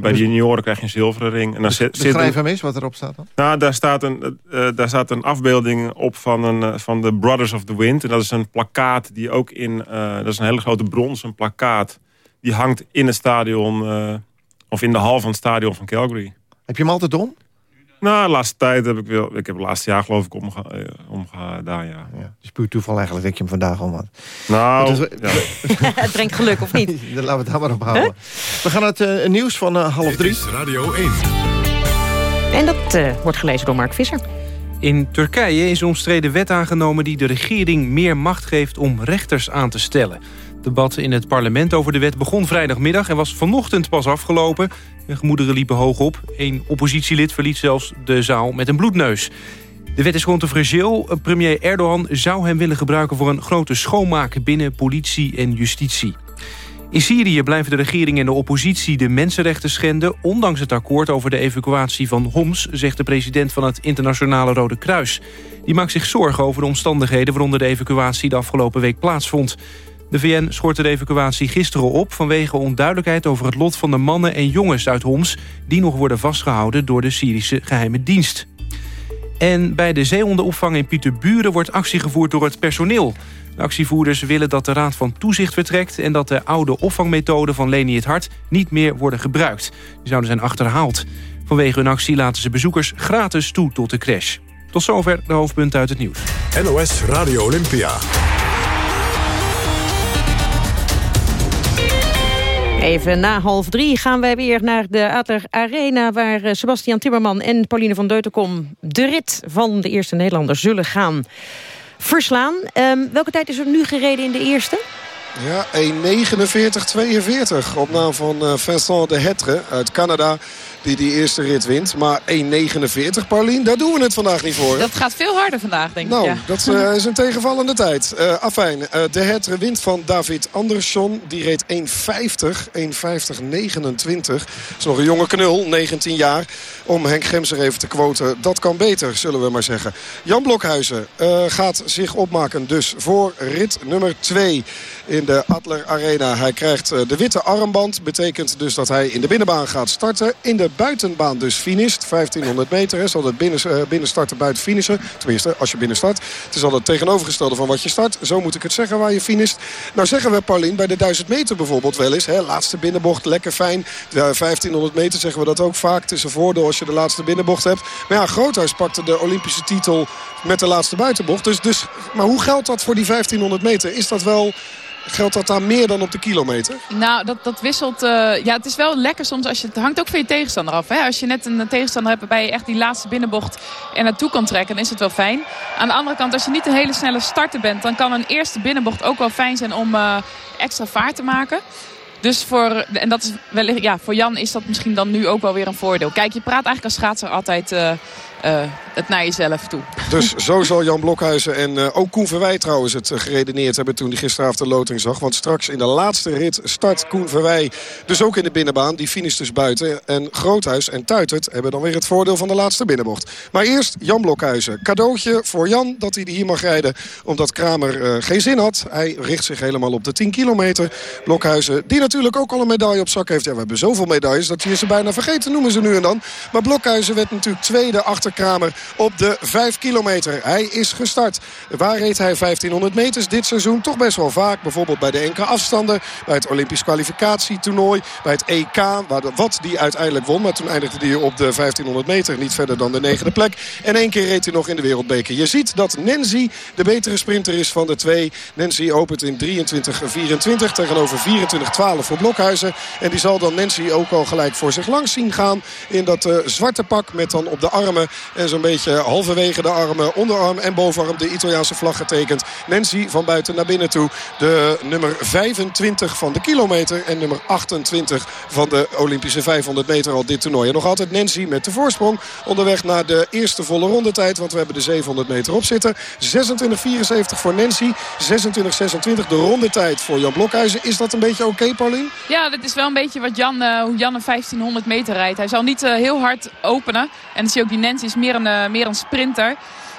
Bij de junioren krijg je een zilveren ring. En dan zit, Beschrijf hem eens wat erop staat dan. Nou, daar staat een, uh, daar staat een afbeelding op van, een, uh, van de Brothers of the Wind. En dat is een plakkaat die ook in... Uh, dat is een hele grote bronzen plakkaat. Die hangt in het stadion... of in de hal van het stadion van Calgary. Heb je hem altijd om? Nou, de laatste tijd heb ik wel... Ik heb het laatste jaar geloof ik omgedaan, omga, ja. ja. Het is puur toeval eigenlijk dat je hem vandaag al had. Nou, is, ja. [LAUGHS] het brengt geluk, of niet? Dan [LAUGHS] laten we het daar maar op houden. Huh? We gaan het uh, nieuws van uh, half drie. Radio 1. En dat uh, wordt gelezen door Mark Visser. In Turkije is een omstreden wet aangenomen die de regering meer macht geeft om rechters aan te stellen. Debat in het parlement over de wet begon vrijdagmiddag en was vanochtend pas afgelopen. De gemoederen liepen hoog op. Een oppositielid verliet zelfs de zaal met een bloedneus. De wet is controversieel. Premier Erdogan zou hem willen gebruiken voor een grote schoonmaak binnen politie en justitie. In Syrië blijven de regering en de oppositie de mensenrechten schenden... ondanks het akkoord over de evacuatie van Homs... zegt de president van het Internationale Rode Kruis. Die maakt zich zorgen over de omstandigheden... waaronder de evacuatie de afgelopen week plaatsvond. De VN schortte de evacuatie gisteren op... vanwege onduidelijkheid over het lot van de mannen en jongens uit Homs... die nog worden vastgehouden door de Syrische geheime dienst. En bij de zeehondenopvang in Pieterburen wordt actie gevoerd door het personeel. De actievoerders willen dat de Raad van Toezicht vertrekt... en dat de oude opvangmethoden van Leni het Hart niet meer worden gebruikt. Die zouden zijn achterhaald. Vanwege hun actie laten ze bezoekers gratis toe tot de crash. Tot zover de hoofdpunten uit het nieuws. NOS Radio Olympia. Even na half drie gaan wij weer naar de Adler Arena... waar eh, Sebastian Timmerman en Pauline van Deutenkom... de rit van de eerste Nederlander zullen gaan verslaan. Um, welke tijd is er nu gereden in de eerste? Ja, 1.49.42 op naam van uh, Vincent de Hetre uit Canada die die eerste rit wint. Maar 1.49, Paulien, daar doen we het vandaag niet voor. Dat gaat veel harder vandaag, denk nou, ik. Nou, dat uh, is een tegenvallende tijd. Uh, afijn, uh, de Hetre wint van David Andersson. Die reed 1.50, 1.50.29. is nog een jonge knul, 19 jaar. Om Henk Gemser even te quoten. Dat kan beter, zullen we maar zeggen. Jan Blokhuizen gaat zich opmaken dus voor rit nummer 2 in de Adler Arena. Hij krijgt de witte armband. Betekent dus dat hij in de binnenbaan gaat starten. In de buitenbaan dus finisht. 1500 meter. Hè. Zal het binnen, uh, binnen starten, buiten finishen. Tenminste, als je binnen start. Het is al het tegenovergestelde van wat je start. Zo moet ik het zeggen waar je finisht. Nou zeggen we, Paulien, bij de 1000 meter bijvoorbeeld wel eens. Hè, laatste binnenbocht, lekker fijn. De 1500 meter zeggen we dat ook vaak. Het is een voordeel als je de laatste binnenbocht hebt. Maar ja, Groothuis pakte de Olympische titel met de laatste buitenbocht. Dus, dus, maar hoe geldt dat voor die 1500 meter? Is dat wel... Geldt dat daar meer dan op de kilometer? Nou, dat, dat wisselt. Uh, ja, het is wel lekker soms. Als je, het hangt ook van je tegenstander af. Hè? Als je net een tegenstander hebt waarbij je echt die laatste binnenbocht er naartoe kan trekken, dan is het wel fijn. Aan de andere kant, als je niet een hele snelle starter bent, dan kan een eerste binnenbocht ook wel fijn zijn om uh, extra vaart te maken. Dus voor, en dat is wellicht, ja, voor Jan is dat misschien dan nu ook wel weer een voordeel. Kijk, je praat eigenlijk als schaatser altijd uh, uh, het naar jezelf toe. Dus [LAUGHS] zo zal Jan Blokhuizen en uh, ook Koen Verwij trouwens het geredeneerd hebben... toen hij gisteravond de loting zag. Want straks in de laatste rit start Koen Verwij dus ook in de binnenbaan. Die finish dus buiten. En Groothuis en Tuitert hebben dan weer het voordeel van de laatste binnenbocht. Maar eerst Jan Blokhuizen. Cadeautje voor Jan dat hij hier mag rijden. Omdat Kramer geen zin had. Hij richt zich helemaal op de 10 kilometer. Blokhuizen, die natuurlijk ook al een medaille op zak heeft. Ja, we hebben zoveel medailles dat je ze bijna vergeten noemen ze nu en dan. Maar Blokhuizen werd natuurlijk tweede achter Kramer op de 5 kilometer. Hij is gestart. Waar reed hij 1500 meters dit seizoen? Toch best wel vaak. Bijvoorbeeld bij de enkele afstanden. Bij het Olympisch kwalificatietoernooi. Bij het EK. Waar wat die uiteindelijk won. Maar toen eindigde hij op de 1500 meter. Niet verder dan de negende plek. En één keer reed hij nog in de wereldbeker. Je ziet dat Nancy de betere sprinter is van de twee. Nancy opent in 23-24 tegenover 24-12 voor Blokhuizen. En die zal dan Nancy ook al gelijk voor zich langs zien gaan. In dat uh, zwarte pak met dan op de armen. En zo'n beetje halverwege de armen, onderarm en bovenarm de Italiaanse vlag getekend. Nancy van buiten naar binnen toe. De nummer 25 van de kilometer. En nummer 28 van de Olympische 500 meter al dit toernooi. En nog altijd Nancy met de voorsprong. Onderweg naar de eerste volle rondetijd. Want we hebben de 700 meter op zitten. 26-74 voor Nancy. 26-26 de rondetijd voor Jan Blokhuizen. Is dat een beetje oké, okay, Ja, dat is wel een beetje wat Jan, uh, hoe Jan een 1500 meter rijdt. Hij zal niet uh, heel hard openen. En dan zie je ook die Nancy is meer een, uh, meer een sprinter.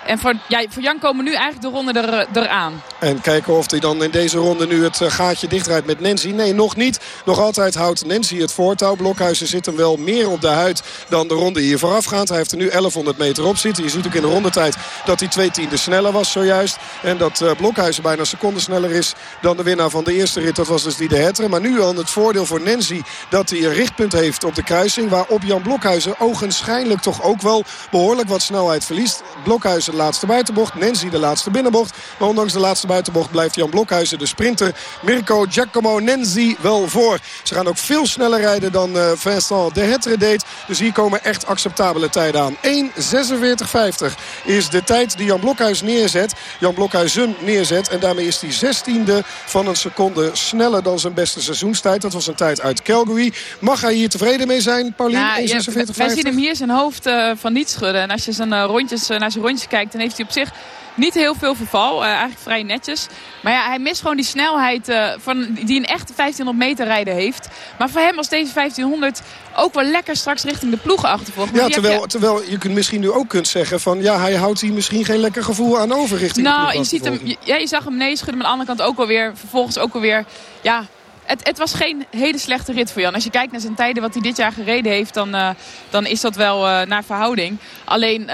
En voor, ja, voor Jan komen nu eigenlijk de ronde er, eraan. En kijken of hij dan in deze ronde nu het gaatje dichtrijdt met Nancy. Nee, nog niet. Nog altijd houdt Nancy het voortouw. Blokhuizen zit hem wel meer op de huid dan de ronde hier voorafgaand. Hij heeft er nu 1100 meter op zitten. Je ziet ook in de rondetijd dat hij twee tienden sneller was zojuist. En dat uh, Blokhuizen bijna een seconde sneller is dan de winnaar van de eerste rit. Dat was dus die de Hetteren. Maar nu al het voordeel voor Nancy dat hij een richtpunt heeft op de kruising. Waarop Jan Blokhuizen ogenschijnlijk toch ook wel behoorlijk wat snelheid verliest. Blokhuizen laatste buitenbocht. Nancy de laatste binnenbocht. Maar ondanks de laatste buitenbocht blijft Jan Blokhuizen de sprinter. Mirko Giacomo Nancy wel voor. Ze gaan ook veel sneller rijden dan uh, Vincent de Hetre deed. Dus hier komen echt acceptabele tijden aan. 1.46.50 is de tijd die Jan Blokhuis neerzet. Jan Blokhuizen neerzet. En daarmee is hij zestiende van een seconde sneller dan zijn beste seizoenstijd. Dat was een tijd uit Calgary. Mag hij hier tevreden mee zijn, Paulien? Ja, ja, wij zien hem hier zijn hoofd uh, van niet schudden. En als je zijn, uh, rondjes, naar zijn rondjes kijkt dan heeft hij op zich niet heel veel verval. Uh, eigenlijk vrij netjes. Maar ja, hij mist gewoon die snelheid uh, van, die een echte 1500 meter rijden heeft. Maar voor hem was deze 1500 ook wel lekker straks richting de ploegen achtervolgen. Ja, terwijl, je... terwijl je kunt misschien nu ook kunt zeggen van... ja, hij houdt hier misschien geen lekker gevoel aan over richting nou, de je ziet hem, ja, je zag hem nee schudden, maar aan de andere kant ook alweer... vervolgens ook alweer, ja, het, het, was geen hele slechte rit voor Jan. Als je kijkt naar zijn tijden wat hij dit jaar gereden heeft... dan, uh, dan is dat wel uh, naar verhouding. Alleen, uh,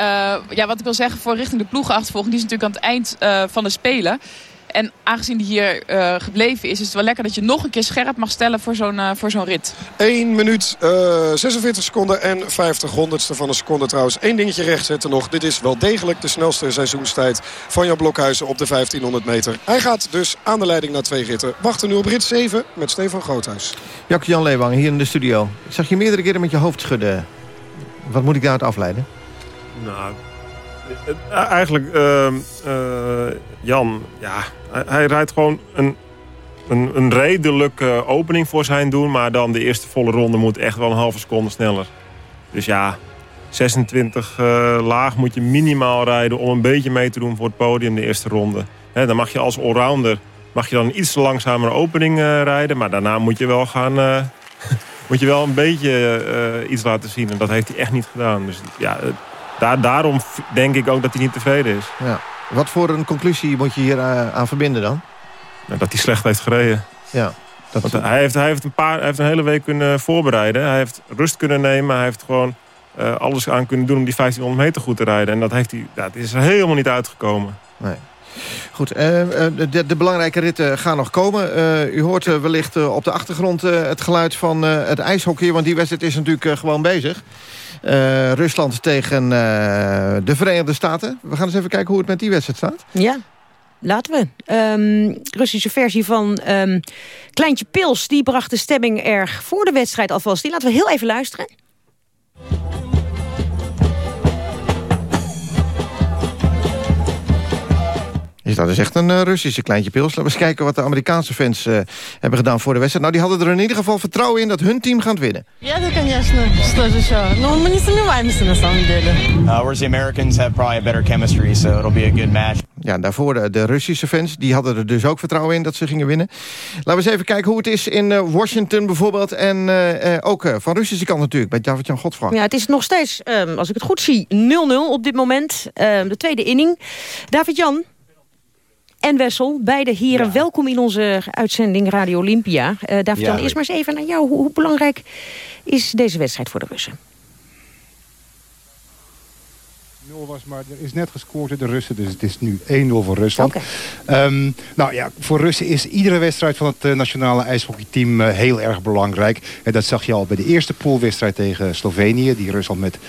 ja, wat ik wil zeggen voor richting de ploegenachtervolging... die is natuurlijk aan het eind van de Spelen. En aangezien die hier uh, gebleven is, is het wel lekker dat je nog een keer scherp mag stellen voor zo'n uh, voor zo'n rit. 1 minuut, uh, 46 seconden en 50 honderdste van een seconde trouwens. Eén dingetje recht zetten nog. Dit is wel degelijk de snelste seizoenstijd van Jan Blokhuizen op de 1500 meter. Hij gaat dus aan de leiding naar twee ritten. Wachten nu op rit 7 met Stefan Groothuis. Jacques-Jan Leewang hier in de studio. Ik zag je meerdere keren met je hoofd schudden. Wat moet ik daaruit afleiden? Nou, eigenlijk, uh, uh, Jan, ja, hij, rijdt gewoon een, een, een redelijke opening voor zijn doen. Maar dan de eerste volle ronde moet echt wel een halve seconde sneller. Dus ja, 26 uh, laag moet je minimaal rijden om een beetje mee te doen voor het podium de eerste ronde. Dan mag je als allrounder mag je dan een iets langzamere opening uh, rijden. Maar daarna moet je wel gaan... Uh, [LAUGHS] moet je wel een beetje iets laten zien. En dat heeft hij echt niet gedaan. Dus ja, daar, daarom denk ik ook dat hij niet tevreden is. Ja. Wat voor een conclusie moet je hier uh, aan verbinden dan? Nou, dat hij slecht heeft gereden. Ja. Dat... Want hij, heeft, hij, heeft een paar, hij heeft een hele week kunnen voorbereiden. Hij heeft rust kunnen nemen. Hij heeft gewoon uh, alles aan kunnen doen om die 1500 meter goed te rijden. En dat, heeft hij, dat is er helemaal niet uitgekomen. Nee. Goed, uh, de, de, belangrijke ritten gaan nog komen. Uh, u hoort wellicht op de achtergrond het geluid van het ijshockey... want die wedstrijd is natuurlijk gewoon bezig. Uh, Rusland tegen uh, de Verenigde Staten. We gaan eens even kijken hoe het met die wedstrijd staat. Ja. Laten we. Um, Russische versie van um, Kleintje Pils... die bracht de stemming erg voor de wedstrijd alvast. Die laten we heel even luisteren. Is dat is echt een uh, Russische kleintje pils. Laten we eens kijken wat de Amerikaanse fans uh, hebben gedaan voor de wedstrijd. Nou, die hadden er in ieder geval vertrouwen in dat hun team gaat winnen. Ja, dat конечно. Что же еще? Но мы не сомневаемся на самом деле. Uh, whereas the Americans have probably a better chemistry, so it'll be a good match. Ja, daarvoor de, de, Russische fans, die hadden er dus ook vertrouwen in dat ze gingen winnen. Laten we eens even kijken hoe het is in uh, Washington bijvoorbeeld. En uh, ook van Russische kant natuurlijk, bij David-Jan Godfrank. Ja, het is nog steeds, um, als ik het goed zie, 0-0 op dit moment. Um, de tweede inning. David-Jan, en Wessel. Beide heren, ja. welkom in onze uitzending Radio Olympia. Uh, David, ja, eerst maar eens even naar jou. Hoe, hoe, belangrijk is deze wedstrijd voor de Russen? 0 was, maar er is net gescoord in de Russen, dus het is nu 1-0 voor Rusland. Okay. Um, nou ja, voor Russen is iedere wedstrijd van het uh, nationale ijshockeyteam uh, heel erg belangrijk. En dat zag je al bij de eerste poolwedstrijd tegen Slovenië, die Rusland met 5-2,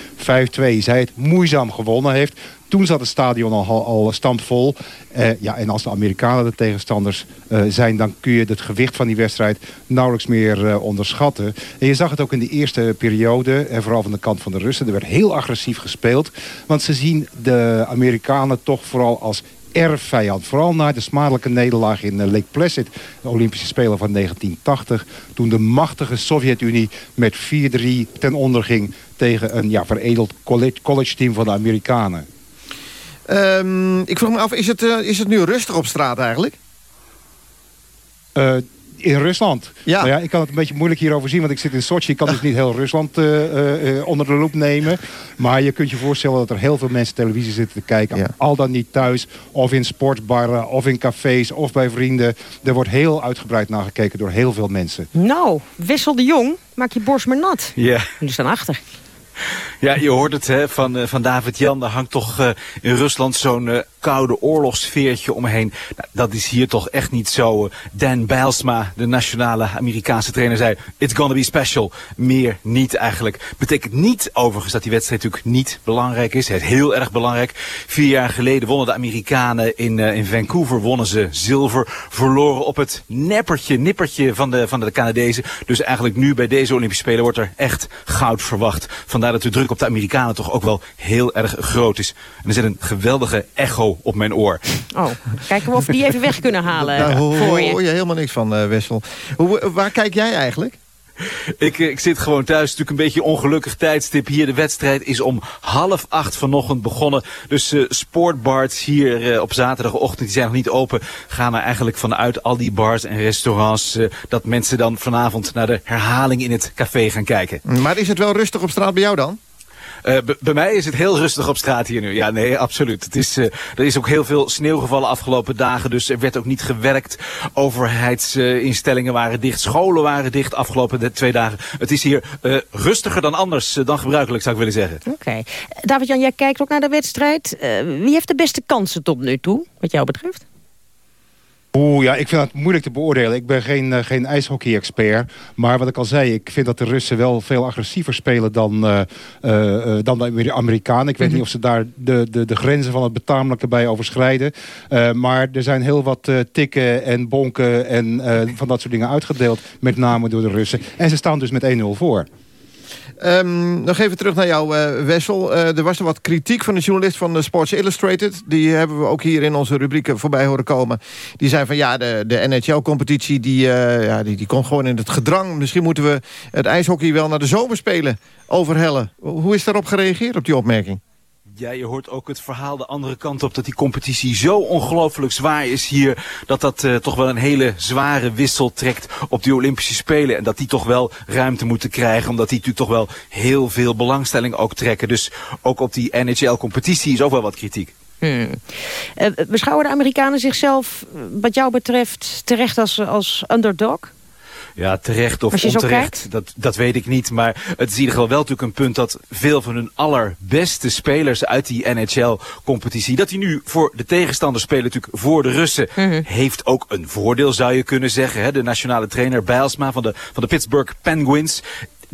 zij het moeizaam gewonnen heeft. Toen zat het stadion al, al stampvol. Uh, ja, en als de Amerikanen de tegenstanders uh, zijn... dan kun je het gewicht van die wedstrijd nauwelijks meer uh, onderschatten. En je zag het ook in de eerste periode. En vooral van de kant van de Russen. Er werd heel agressief gespeeld. Want ze zien de Amerikanen toch vooral als erfvijand. Vooral na de smadelijke nederlaag in Lake Placid, de Olympische Spelen van 1980. Toen de machtige Sovjet-Unie met 4-3 ten onder ging tegen een ja, veredeld college, college team van de Amerikanen. Um, ik vroeg me af, is het, uh, is het nu rustig op straat eigenlijk? Uh, in Rusland. Ja. Nou ja, ik kan het een beetje moeilijk hierover zien, want ik zit in Sochi. Ik kan dus niet heel Rusland uh, onder de loep nemen. Maar je kunt je voorstellen dat er heel veel mensen televisie zitten te kijken. Ja. Al dan niet thuis, of in sportbarren, of in cafés, of bij vrienden. Er wordt heel uitgebreid naar gekeken door heel veel mensen. Nou, Wissel de Jong, maak je borst maar nat. Ja. Die staan achter. Ja, je hoort het hè, van, uh, van David Jan. Er hangt toch uh, in Rusland zo'n uh, koude oorlogssfeertje omheen. Nou, dat is hier toch echt niet zo. Dan Bijlsma, de nationale Amerikaanse trainer, zei... It's gonna be special. Meer niet eigenlijk. Betekent niet overigens dat die wedstrijd natuurlijk niet belangrijk is. Het is heel erg belangrijk. Vier jaar geleden wonnen de Amerikanen in, in Vancouver. Wonnen ze zilver. Verloren op het neppertje, nippertje van de, van de Canadezen. Dus eigenlijk nu bij deze Olympische Spelen wordt er echt goud verwacht. Vandaar dat de druk op de Amerikanen toch ook wel heel erg groot is. En er zit een geweldige echo op mijn oor. Oh, kijken we of we die even weg kunnen halen nou, hoor, voor je. hoor je helemaal niks van, uh, Wessel. Hoe, waar kijk jij eigenlijk? Ik, ik zit gewoon thuis. Natuurlijk een beetje een ongelukkig tijdstip hier. De wedstrijd is om half acht vanochtend begonnen. Dus uh, sportbars hier uh, op zaterdagochtend, die zijn nog niet open. Gaan er eigenlijk vanuit al die bars en restaurants... Uh, dat mensen dan vanavond naar de herhaling in het café gaan kijken. Maar is het wel rustig op straat bij jou dan? Uh, bij mij is het heel rustig op straat hier nu. Ja, nee, absoluut. Het is, uh, er is ook heel veel sneeuw gevallen afgelopen dagen. Dus er werd ook niet gewerkt. Overheidsinstellingen waren dicht. Scholen waren dicht afgelopen twee dagen. Het is hier rustiger dan anders, dan gebruikelijk zou ik willen zeggen. Oké. David-Jan, jij kijkt ook naar de wedstrijd. wie heeft de beste kansen tot nu toe, wat jou betreft? Oeh, ja, ik vind het moeilijk te beoordelen. Ik ben geen, uh, geen ijshockey-expert. Maar wat ik al zei, ik vind dat de Russen wel veel agressiever spelen dan, uh, uh, dan de Amerikanen. Ik weet mm -hmm. niet of ze daar de, de, de grenzen van het betamelijke bij overschrijden. maar er zijn heel wat tikken en bonken en van dat soort dingen uitgedeeld. Met name door de Russen. En ze staan dus met 1-0 voor. Um, nog even terug naar jou, uh, Wessel. Uh, er was er wat kritiek van de journalist van Sports Illustrated. Die hebben we ook hier in onze rubrieken voorbij horen komen. Die zei van ja, de, de NHL-competitie die, uh, ja, die, die komt gewoon in het gedrang. Misschien moeten we het ijshockey wel naar de zomerspelen overhellen. Hoe is daarop gereageerd op die opmerking? Ja, je hoort ook het verhaal de andere kant op... dat die competitie zo ongelooflijk zwaar is hier... dat dat uh, toch wel een hele zware wissel trekt op die Olympische Spelen. En dat die toch wel ruimte moeten krijgen... omdat die natuurlijk toch wel heel veel belangstelling ook trekken. Dus ook op die NHL-competitie is ook wel wat kritiek. Hmm. Uh, beschouwen de Amerikanen zichzelf, wat jou betreft, terecht als, als underdog? Ja, terecht of onterecht, dat, dat weet ik niet. Maar het is in ieder geval wel natuurlijk een punt dat veel van hun allerbeste spelers uit die NHL-competitie, dat die nu voor de tegenstander spelen natuurlijk voor de Russen, mm -hmm. heeft ook een voordeel zou je kunnen zeggen. Hè? De nationale trainer Bijlsma van de, van de Pittsburgh Penguins,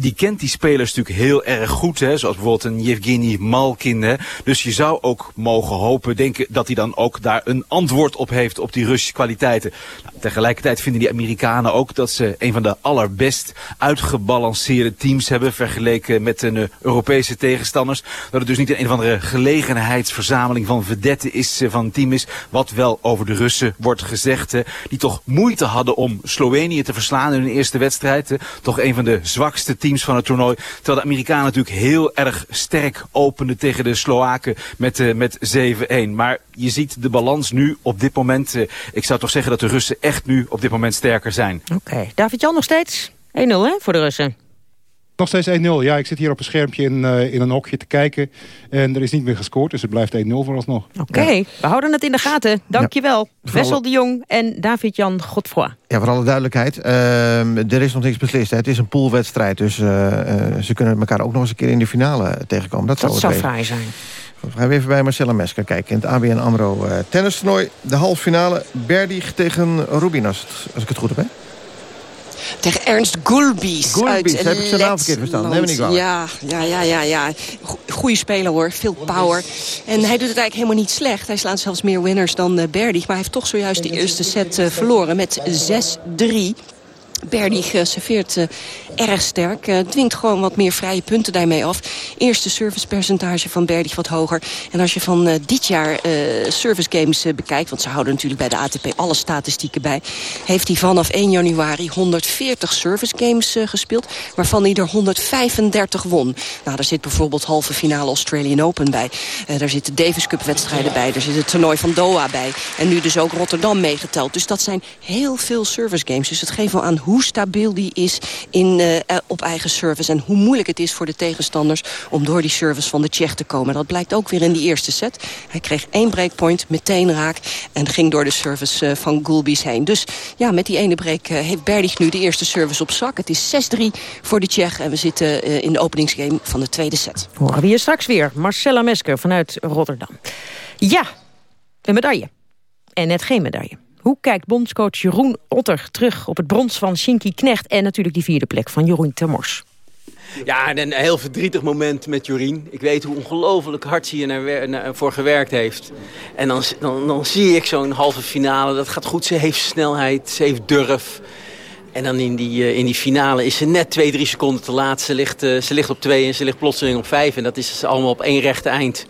die kent die spelers natuurlijk heel erg goed. Hè? Zoals bijvoorbeeld een Yevgeny Malkin. Hè? Dus je zou ook mogen hopen, denken dat hij dan ook daar een antwoord op heeft op die Russische kwaliteiten. Nou, tegelijkertijd vinden die Amerikanen ook dat ze een van de allerbest uitgebalanceerde teams hebben. Vergeleken met hun Europese tegenstanders. Dat het dus niet een, of andere gelegenheidsverzameling van vedetten is, van een team is. Wat wel over de Russen wordt gezegd. Hè? Die toch moeite hadden om Slovenië te verslaan in hun eerste wedstrijd. Toch een van de zwakste teams van het toernooi. Terwijl de Amerikanen natuurlijk heel erg sterk openden tegen de Sloaken met, uh, met 7-1. Maar je ziet de balans nu op dit moment. Uh, ik zou toch zeggen dat de Russen echt nu op dit moment sterker zijn. Oké. David-Jan nog steeds 1-0 hè, voor de Russen. Nog steeds 1-0. Ja, ik zit hier op een schermpje in, uh, in een hokje te kijken. En er is niet meer gescoord, dus het blijft 1-0 vooralsnog. Oké, okay, ja. we houden het in de gaten. Dankjewel. Ja. Wessel de Jong en David-Jan Godfroy. Ja, voor alle duidelijkheid. Uh, er is nog niks beslist. Hè. Het is een poolwedstrijd, dus uh, ze kunnen elkaar ook nog eens een keer in de finale tegenkomen. Dat, dat zou, fraai zijn. We gaan weer even bij Marcella Mesker kijken. In het ABN AMRO uh, tennistoernooi. De halve finale. Berdig tegen Rubin, als, als ik het goed heb, hè? Tegen Ernst Gulbis. Gulbis, heb ik zijn naam verkeerd verstaan. Neem me niet. Ja, ja, ja, ja, ja. Goeie speler hoor, veel power. En hij doet het eigenlijk helemaal niet slecht. Hij slaat zelfs meer winners dan uh, Berdig. Maar hij heeft toch zojuist de eerste set uh, verloren met 6-3. Berdig uh, serveert uh, erg sterk. Uh, dwingt gewoon wat meer vrije punten daarmee af. Eerste servicepercentage van Berdig wat hoger. En als je van dit jaar service games bekijkt... want ze houden natuurlijk bij de ATP alle statistieken bij... heeft hij vanaf 1 januari 140 service games gespeeld... waarvan hij er 135 won. Nou, daar zit bijvoorbeeld halve finale Australian Open bij. daar zitten Davis Cup wedstrijden bij. Er zit het toernooi van Doha bij. En nu dus ook Rotterdam meegeteld. Dus dat zijn heel veel service games. Dus het geeft wel aan hoe stabiel die is in, uh, op eigen service. En hoe moeilijk het is voor de tegenstanders om door die service van de Tsjech te komen. Dat blijkt ook weer in die eerste set. Hij kreeg één breakpoint, meteen raak. En ging door de service uh, van Gulbis heen. Dus ja, met die ene break heeft Berdig nu de eerste service op zak. Het is 6-3 voor de Tsjech. En we zitten in de openingsgame van de tweede set. Horen we hier straks weer. Marcella Mesker vanuit Rotterdam. Ja, een medaille. En net geen medaille. Hoe kijkt bondscoach Jeroen Otter terug op het brons van Shinky Knecht... en natuurlijk die vierde plek van Jeroen Termors? Ja, een heel verdrietig moment met Jorien. Ik weet hoe ongelooflijk hard ze hier voor gewerkt heeft. En dan, dan, zie ik zo'n halve finale. Dat gaat goed. Ze heeft snelheid, ze heeft durf. En dan in die, uh, in die finale is ze net twee, drie seconden te laat. Ze ligt, uh, ze ligt op twee en ze ligt plotseling op vijf. En dat is allemaal op één rechte eind.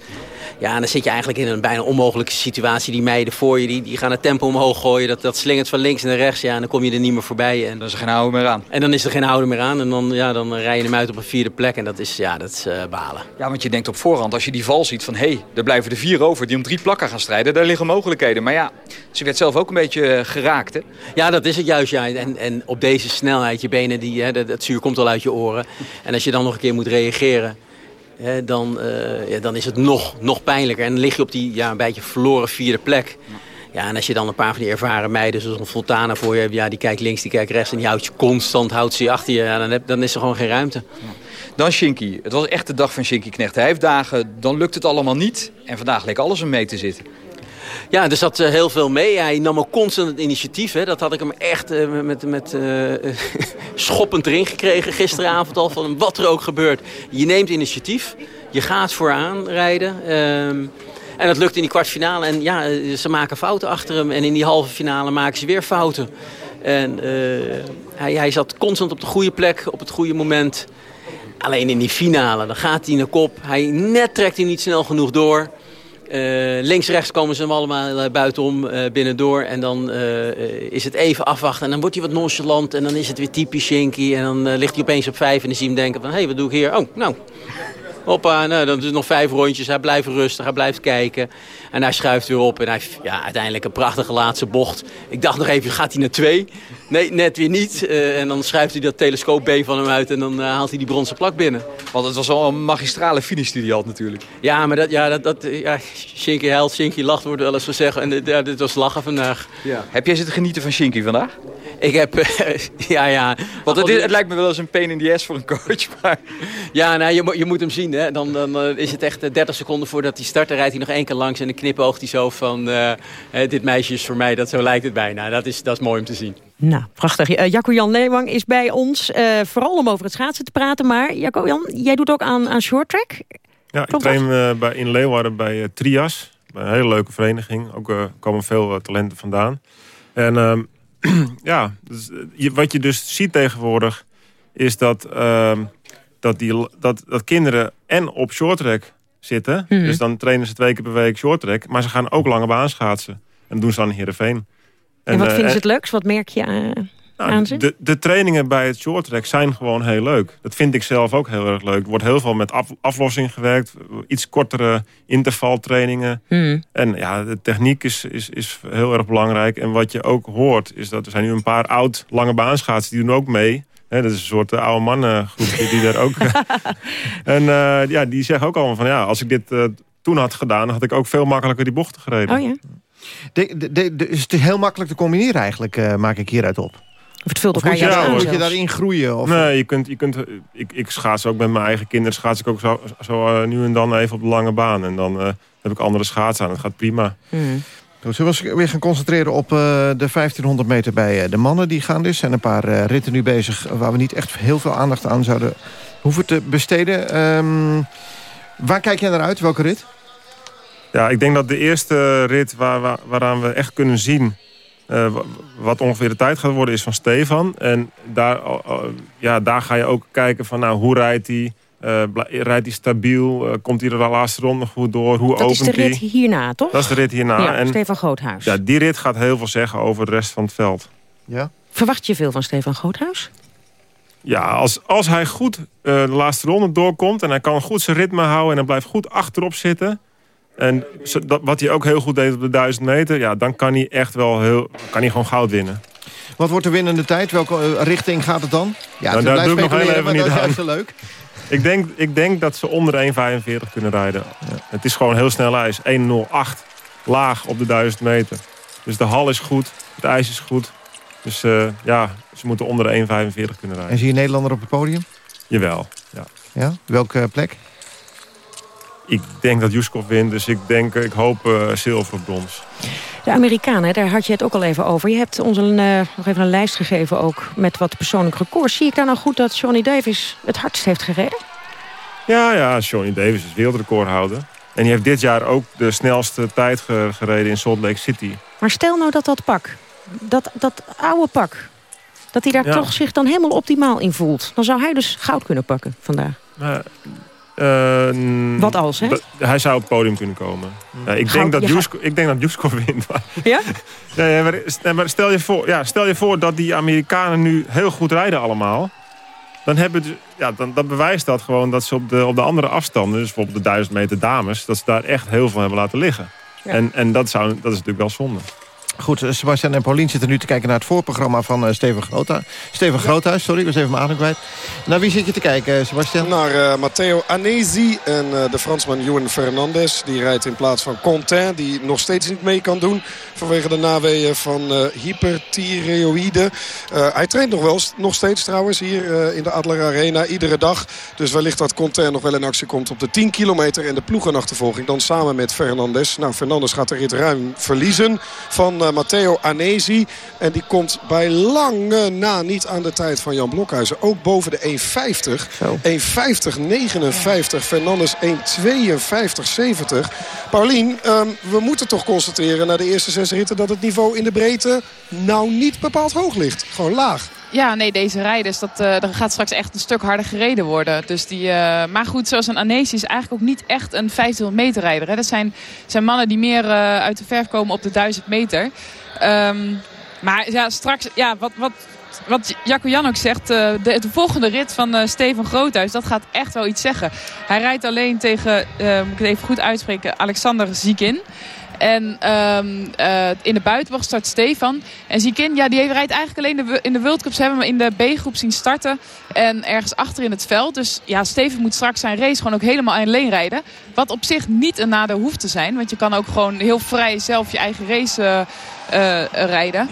Ja, en dan zit je eigenlijk in een bijna onmogelijke situatie. Die meiden voor je, die, die gaan het tempo omhoog gooien. Dat, dat slingert van links naar rechts. Ja, en dan kom je er niet meer voorbij. En dan is er geen houden meer aan. En dan is er geen houden meer aan. En dan, ja, dan rij je hem uit op een vierde plek. En dat is, ja, dat is uh, balen. Ja, want je denkt op voorhand, als je die val ziet van... hé, hey, er blijven er vier over die om drie plakken gaan strijden. Daar liggen mogelijkheden. Maar ja, ze werd zelf ook een beetje geraakt, hè? Ja, dat is het juist, ja. En, en op deze snelheid, je benen, die, hè, dat, dat zuur komt al uit je oren. En als je dan nog een keer moet reageren... Hè, dan, uh, ja, dan is het nog, nog pijnlijker. En dan lig je op die ja, een beetje verloren vierde plek. Ja, en als je dan een paar van die ervaren meiden, zoals een Fontana voor je hebt... ja, die kijkt links, die kijkt rechts en die houdt je constant, houdt ze je achter je... Ja, dan, heb, dan is er gewoon geen ruimte. Dan Shinky. Het was echt de dag van Shinky Knecht. Hij heeft dagen, dan lukt het allemaal niet. En vandaag leek alles om mee te zitten. Ja, er zat uh, heel veel mee. Hij nam ook constant het initiatief. Hè. Dat had ik hem echt uh, met, met uh, [LAUGHS] schoppend erin gekregen gisteravond al. Van wat er ook gebeurt. Je neemt initiatief. Je gaat vooraan rijden. Um, en dat lukt in die kwartfinale. En ja, ze maken fouten achter hem. En in die halve finale maken ze weer fouten. En hij, hij zat constant op de goede plek, op het goede moment. Alleen in die finale, dan gaat hij naar kop. Hij net trekt hij niet snel genoeg door. Uh, links-rechts komen ze hem allemaal uh, buitenom uh, binnendoor. En dan is het even afwachten. En dan wordt hij wat nonchalant. En dan is het weer typisch Shinky. En dan ligt hij opeens op vijf. En dan zie je hem denken van... Hé, hey, wat doe ik hier? Oh, nou... Hoppa, nou, dan is het nog vijf rondjes. Hij blijft rustig, hij blijft kijken. En hij schuift weer op. En hij ja, uiteindelijk een prachtige laatste bocht. Ik dacht nog even, gaat hij naar twee? Nee, net weer niet. Uh, en dan schuift hij dat telescoopbeen van hem uit. En dan uh, haalt hij die bronzen plak binnen. Want het was al een magistrale finish die hij had natuurlijk. Ja, maar dat, ja, dat, dat ja, Shinky huilt, Shinky lacht, wordt wel eens gezegd. En ja, dit was lachen vandaag. Ja. Heb jij zitten genieten van Shinky vandaag? Ik heb, [LAUGHS] ja, ja. Want het, het, lijkt me wel eens een pain in the ass voor een coach. [LAUGHS] Maar... Ja, nou, je, je moet hem zien. Hè. Dan, dan is het echt 30 seconden voordat hij start. Dan rijdt hij nog één keer langs en dan knipoogt hij zo van... dit meisje is voor mij, dat zo lijkt het bijna. Dat is, dat is mooi om te zien. Nou, prachtig. Uh, Jacco-Jan Leewang is bij ons. Uh, vooral om over het schaatsen te praten. Maar Jacco-Jan, jij doet ook aan, aan short track? Ja, ik train uh, bij, in Leeuwarden bij Trias. Bij een hele leuke vereniging. Ook komen veel talenten vandaan. En ehm, [CLEARS THROAT] ja, dus, je, wat je dus ziet tegenwoordig... is dat, ehm, dat, die, dat, dat kinderen en op short track zitten. Mhm. Dus dan trainen ze twee keer per week short track. Maar ze gaan ook lange baan schaatsen. En dat doen ze dan in Heerenveen. En, wat vinden ze het leukst? Wat merk je aan, nou, aan? De, de trainingen bij het short track zijn gewoon heel leuk. Dat vind ik zelf ook heel erg leuk. Er wordt heel veel met af, aflossing gewerkt. Iets kortere intervaltrainingen. Hmm. En ja, de techniek is, is, is heel erg belangrijk. En wat je ook hoort, is dat er zijn nu een paar oud lange baanschaatsen... die doen ook mee. dat is een soort uh, oude mannengroepje die daar ook... [LAUGHS] en uh, ja, die zeggen ook allemaal van... ja, als ik dit uh, toen had gedaan... had ik ook veel makkelijker die bochten gereden. Oh ja. De, de, de, is het heel makkelijk te combineren eigenlijk, uh, maak ik hieruit op. Of het vult elkaar ja, aan. Moet je daarin groeien? Of? Nee, je kunt, je kunt, ik, ik schaats ook met mijn eigen kinderen. Schaats ik ook zo, zo uh, nu en dan even op de lange baan. En dan uh, heb ik andere schaatsen aan. Het gaat prima. Hmm. Zullen we weer gaan concentreren op uh, de 1500 meter bij de mannen. Die gaan dus. En een paar ritten nu bezig waar we niet echt heel veel aandacht aan zouden hoeven te besteden. Um, waar kijk jij naar uit? Welke rit? Ja, ik denk dat de eerste rit waar, waar, waaraan we echt kunnen zien... Uh, wat ongeveer de tijd gaat worden is van Stefan. En daar, uh, ja, daar ga je ook kijken van nou, hoe rijdt hij... Uh, rijdt hij stabiel? komt hij er de laatste ronde goed door? Hoe dat opent is de rit hij? hierna, toch? Dat is de rit hierna. Ja, en, Stefan Groothuis. Ja, die rit gaat heel veel zeggen over de rest van het veld. Ja? Verwacht je veel van Stefan Groothuis? Ja, als, als hij goed de laatste ronde doorkomt... en hij kan goed zijn ritme houden en hij blijft goed achterop zitten... En wat hij ook heel goed deed op de 1000 meter... Ja, dan kan hij echt wel heel, kan hij gewoon goud winnen. Wat wordt de winnende tijd? Welke uh, richting gaat het dan? Ja, nou, daar doe ik nog heel even niet aan. Leuk. Ik denk, ik denk dat ze onder 1,45 kunnen rijden. Ja. Het is gewoon heel snel ijs. 1,08 laag op de 1000 meter. Dus de hal is goed, het ijs is goed. Dus uh, ja, ze moeten onder de 1,45 kunnen rijden. En zie je Nederlander op het podium? Jawel, ja. ja? Welke plek? Ik denk dat Juskov wint, dus ik, denk, ik hoop uh, zilver of brons. De Amerikanen, daar had je het ook al even over. Je hebt ons een, uh, nog even een lijst gegeven ook met wat persoonlijke records. Zie ik daar nou goed dat Johnny Davis het hardst heeft gereden? Ja, ja, Johnny Davis is wereldrecordhouder. En die heeft dit jaar ook de snelste tijd gereden in Salt Lake City. Maar stel nou dat dat pak, dat, dat oude pak... dat hij daar ja. toch zich dan helemaal optimaal in voelt. Dan zou hij dus goud kunnen pakken vandaag. Maar uh, Wat als, hè? Hij zou op het podium kunnen komen. Ja, ik, denk dat Jusko, ik denk dat Jusko wint. [LAUGHS] Ja? ja, maar, maar stel, je voor, ja, stel je voor dat die Amerikanen nu heel goed rijden allemaal. Dan, hebben, ja, dan, dan bewijst dat gewoon dat ze op de, op de andere afstanden... dus bijvoorbeeld de 1000 meter dames... dat ze daar echt heel veel hebben laten liggen. Ja. En, en dat, zou, dat is natuurlijk wel zonde. Goed, Sebastian en Paulien zitten nu te kijken naar het voorprogramma van uh, Steven Groothuis. Steven Groothuis, sorry, ik was even mijn adem kwijt. Naar wie zit je te kijken, Sebastian? Naar uh, Matteo Anesi en uh, de Fransman Juan Fernandez. Die rijdt in plaats van Contain, die nog steeds niet mee kan doen... vanwege de naweeën van hyperthyreoïde. hij traint nog wel, nog steeds trouwens hier in de Adler Arena, iedere dag. Dus wellicht dat Contain nog wel in actie komt op de 10 kilometer... en de ploegenachtervolging dan samen met Fernandez. Nou, Fernandez gaat de rit ruim verliezen van Matteo Anesi. En die komt bij lange na niet aan de tijd van Jan Blokhuizen. Ook boven de 1,50. 1,50,59. Fernandes 1,52,70. Paulien, um, we moeten toch constateren na de eerste zes ritten... dat het niveau in de breedte nou niet bepaald hoog ligt. Gewoon laag. Ja, nee, deze rijders, dat, uh, er gaat straks echt een stuk harder gereden worden. Dus die, uh, maar goed, zoals een Anesi is eigenlijk ook niet echt een 1500 meter rijder. Hè. Dat zijn, zijn mannen die meer uh, uit de verf komen op de 1000 meter. Um, maar ja, straks, ja, wat, wat, wat Jacco Jan ook zegt, de, de, volgende rit van Steven Groothuis, dat gaat echt wel iets zeggen. Hij rijdt alleen tegen, uh, moet ik het even goed uitspreken, Alexander Ziekin. En um, uh, in de buitenwacht start Stefan. En Ziekin, ja, die rijdt eigenlijk alleen in de World Cups. Hebben we in de B-groep zien starten. En ergens achter in het veld. Dus ja, Steven moet straks zijn race gewoon ook helemaal alleen rijden. Wat op zich niet een nadeel hoeft te zijn. Want je kan ook gewoon heel vrij zelf je eigen race uh, uh, rijden.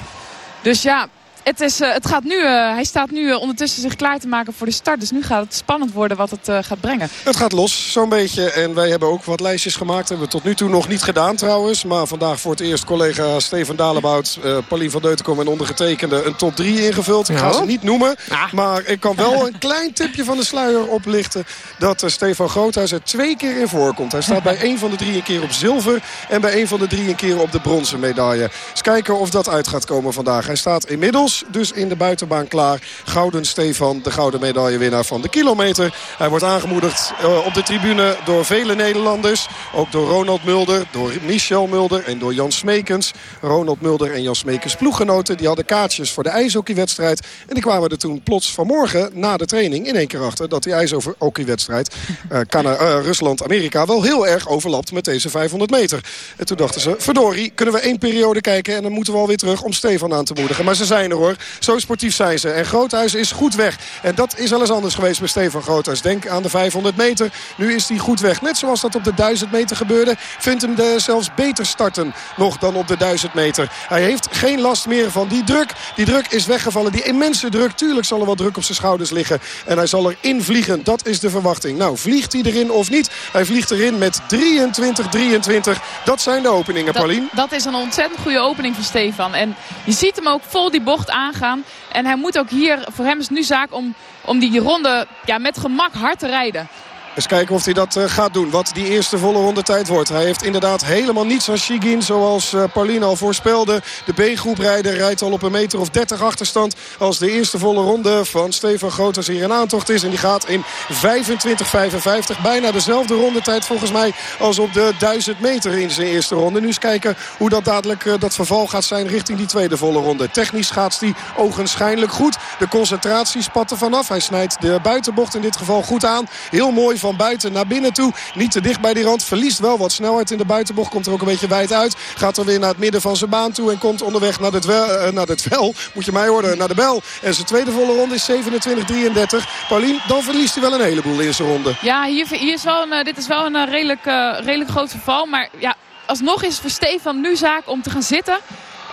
Dus ja, Het, is, uh, het gaat nu, uh, hij staat nu uh, ondertussen zich klaar te maken voor de start. Dus nu gaat het spannend worden wat het gaat brengen. Het gaat los, zo'n beetje. En wij hebben ook wat lijstjes gemaakt. Hebben we tot nu toe nog niet gedaan trouwens. Maar vandaag voor het eerst collega Steven Dalebout, Paulien van Deutenkom en ondergetekende een top 3 ingevuld. Ik ga ze niet noemen. Maar ik kan wel een klein tipje van de sluier oplichten. Dat Stefan Groothuis er twee keer in voorkomt. Hij staat bij [LAUGHS] één van de drie een keer op zilver. En bij één van de drie een keer op de bronzen medaille. Eens kijken of dat uit gaat komen vandaag. Hij staat inmiddels dus in de buitenbaan klaar. Gouden Stefan, de gouden medaillewinnaar van de kilometer. Hij wordt aangemoedigd uh, op de tribune door vele Nederlanders. Ook door Ronald Mulder, door Michel Mulder en door Jan Smekens. Ronald Mulder en Jan Smekens ploeggenoten. Die hadden kaartjes voor de ijshockeywedstrijd. En die kwamen er toen plots vanmorgen na de training in één keer achter... dat die ijshockeywedstrijd uh, uh, Rusland-Amerika wel heel erg overlapt met deze 500 meter. En toen dachten ze, verdorie, kunnen we één periode kijken... en dan moeten we alweer terug om Stefan aan te moedigen. Maar ze zijn er hoor. Zo sportief zijn ze. En Groothuis is goed weg. En dat is wel eens anders geweest bij Stefan Groothuis. Denk aan de 500 meter. Nu is hij goed weg. Net zoals dat op de 1000 meter gebeurde. Vindt hem de zelfs beter starten nog dan op de 1000 meter. Hij heeft geen last meer van die druk. Die druk is weggevallen. Die immense druk. Tuurlijk zal er wat druk op zijn schouders liggen. En hij zal erin vliegen. Dat is de verwachting. Nou, vliegt hij erin of niet? Hij vliegt erin met 23-23. Dat zijn de openingen, Paulien. Dat is een ontzettend goede opening van Stefan. En je ziet hem ook vol die bocht aangaan. En hij moet ook hier, voor hem is nu zaak om, om die ronde ja, met gemak hard te rijden. Eens kijken of hij dat uh, gaat doen. Wat die eerste volle rondetijd wordt. Hij heeft inderdaad helemaal niets aan Shigin. Zoals uh, Pauline al voorspelde. De B-groeprijder rijdt al op een meter of 30 achterstand. Als de eerste volle ronde van Stefan Groters hier in aantocht is. En die gaat in 25-55. Bijna dezelfde rondetijd volgens mij als op de 1000 meter in zijn eerste ronde. Nu eens kijken hoe dat dadelijk uh, dat verval gaat zijn richting die tweede volle ronde. Technisch gaat die ogenschijnlijk goed. De concentratie spat er vanaf. Hij snijdt de buitenbocht in dit geval goed aan. Heel mooi van buiten naar binnen toe. Niet te dicht bij die rand. Verliest wel wat snelheid in de buitenbocht. Komt er ook een beetje wijd uit. Gaat er weer naar het midden van zijn baan toe. En komt onderweg naar het, wel, uh, naar het vel. Moet je mij horen. Naar de bel. En zijn tweede volle ronde is 27-33. Paulien, dan verliest hij wel een heleboel in zijn ronde. Ja, hier, hier is wel een, uh, dit is wel een uh, redelijk, redelijk groot verval. Maar ja, alsnog is het voor Stefan nu zaak om te gaan zitten.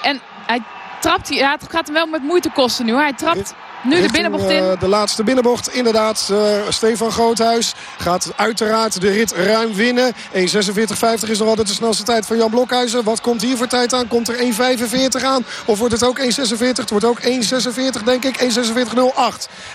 En hij trapt, ja, het gaat hem wel met moeite kosten nu. Hij trapt nu de binnenbocht in. Uh, de laatste binnenbocht, inderdaad. Uh, Stefan Groothuis gaat uiteraard de rit ruim winnen. 1.46.50 is nog altijd de snelste tijd van Jan Blokhuizen. Wat komt hier voor tijd aan? Komt er 1.45 aan? Of wordt het ook 1.46? Het wordt ook 1.46 denk ik. 1.46.08.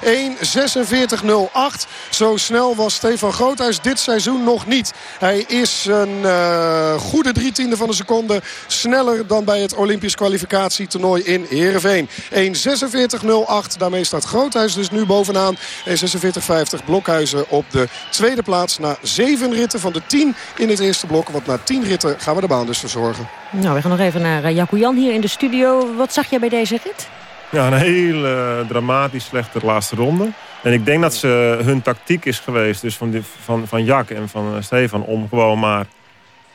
1.46.08. Zo snel was Stefan Groothuis dit seizoen nog niet. Hij is een uh, goede drie tiende van een seconde sneller dan bij het Olympisch kwalificatietoernooi in Heerenveen. 1.46.08. Daarmee staat Groothuis dus nu bovenaan. En 46-50 Blokhuizen op de tweede plaats. Na zeven ritten van de tien in het eerste blok. Want na tien ritten gaan we de baan dus verzorgen. Nou, we gaan nog even naar uh, Jan hier in de studio. Wat zag jij bij deze rit? Ja, een hele uh, dramatisch slechte laatste ronde. En ik denk dat ze hun tactiek is geweest. Dus van, die, van, van Jack en van uh, Stefan. Om gewoon maar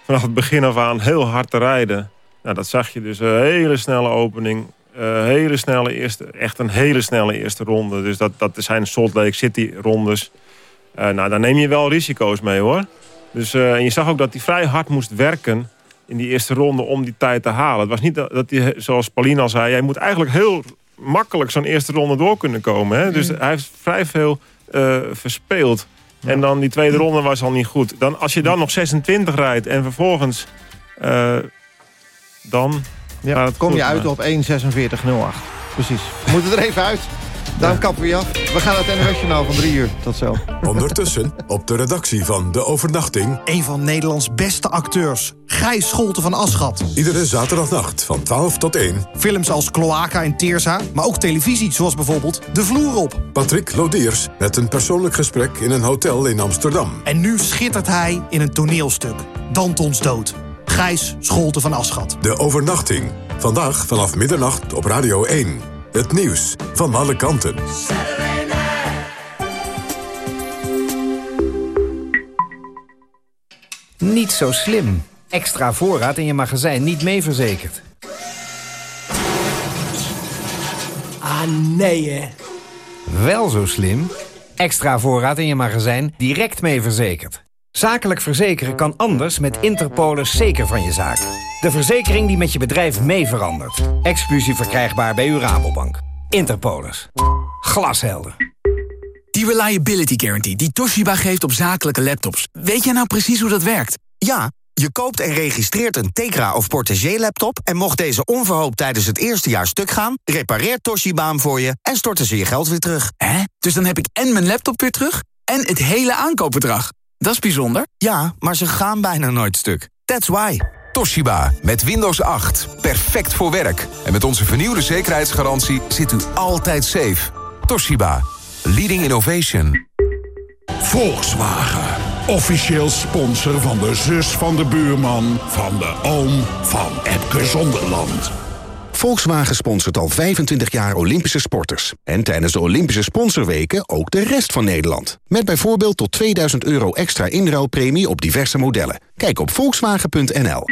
vanaf het begin af aan heel hard te rijden. Nou, dat zag je dus. Een hele snelle opening. Uh, hele snelle eerste, echt een hele snelle eerste ronde. Dus dat, dat zijn Salt Lake City rondes. Uh, nou, daar neem je wel risico's mee hoor. Dus, uh, en je zag ook dat hij vrij hard moest werken in die eerste ronde om die tijd te halen. Het was niet dat hij, zoals Pauline al zei... jij moet eigenlijk heel makkelijk zo'n eerste ronde door kunnen komen. Hè? Dus hij heeft vrij veel verspeeld. Ja. En dan die tweede ronde was al niet goed. Dan, als je dan nog 26 rijdt en vervolgens... dan ja, dat kom je uit op 1.46.08. Precies. We moeten er even uit. Daarom kappen we je af. We gaan het NOS van drie uur. Tot zo. Ondertussen op de redactie van De Overnachting... een van Nederlands beste acteurs, Gijs Scholte van Aschat. Iedere zaterdagnacht van 12 tot 1. Films als Cloaca en Teersa, maar ook televisie zoals bijvoorbeeld De Vloer op. Patrick Lodiers met een persoonlijk gesprek in een hotel in Amsterdam. En nu schittert hij in een toneelstuk. Dantons dood. Gijs Scholte van Aschat. De overnachting. Vandaag vanaf middernacht op Radio 1. Het nieuws van alle kanten. Niet zo slim. Extra voorraad in je magazijn niet mee verzekerd. Ah, nee hè. Wel zo slim. Extra voorraad in je magazijn direct mee verzekerd. Zakelijk verzekeren kan anders met Interpolis zeker van je zaak. De verzekering die met je bedrijf mee verandert. Exclusief verkrijgbaar bij uw Rabobank. Interpolis. Glashelder. Die Reliability Guarantee die Toshiba geeft op zakelijke laptops. Weet jij nou precies hoe dat werkt? Ja, je koopt en registreert een Tegra of Portagee laptop... en mocht deze onverhoopt tijdens het eerste jaar stuk gaan... repareert Toshiba hem voor je en storten ze je geld weer terug. Hè? Dus dan heb ik en mijn laptop weer terug en het hele aankoopbedrag. Dat is bijzonder. Ja, maar ze gaan bijna nooit stuk. That's why. Toshiba, met Windows 8. Perfect voor werk. En met onze vernieuwde zekerheidsgarantie zit u altijd safe. Toshiba, leading innovation. Volkswagen. Officieel sponsor van de zus van de buurman... van de oom van Epke Zonderland. Volkswagen sponsort al 25 jaar Olympische sporters. En tijdens de Olympische sponsorweken ook de rest van Nederland. Met bijvoorbeeld tot 2000 euro extra inruilpremie op diverse modellen. Kijk op volkswagen.nl.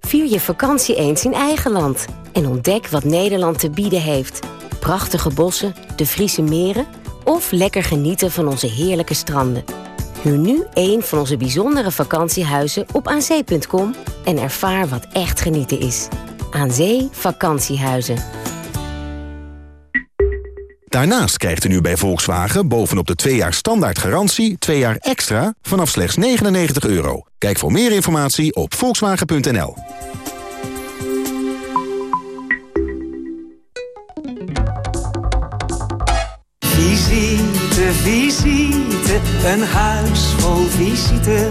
Vier je vakantie eens in eigen land. En ontdek wat Nederland te bieden heeft. Prachtige bossen, de Friese meren... of lekker genieten van onze heerlijke stranden. Huur nu een van onze bijzondere vakantiehuizen op aanzee.com... en ervaar wat echt genieten is. Aan Zee Vakantiehuizen. Daarnaast krijgt u nu bij Volkswagen bovenop de 2 jaar standaard garantie... 2 jaar extra vanaf slechts 99 euro. Kijk voor meer informatie op volkswagen.nl. Visite, visite, een huis vol visite.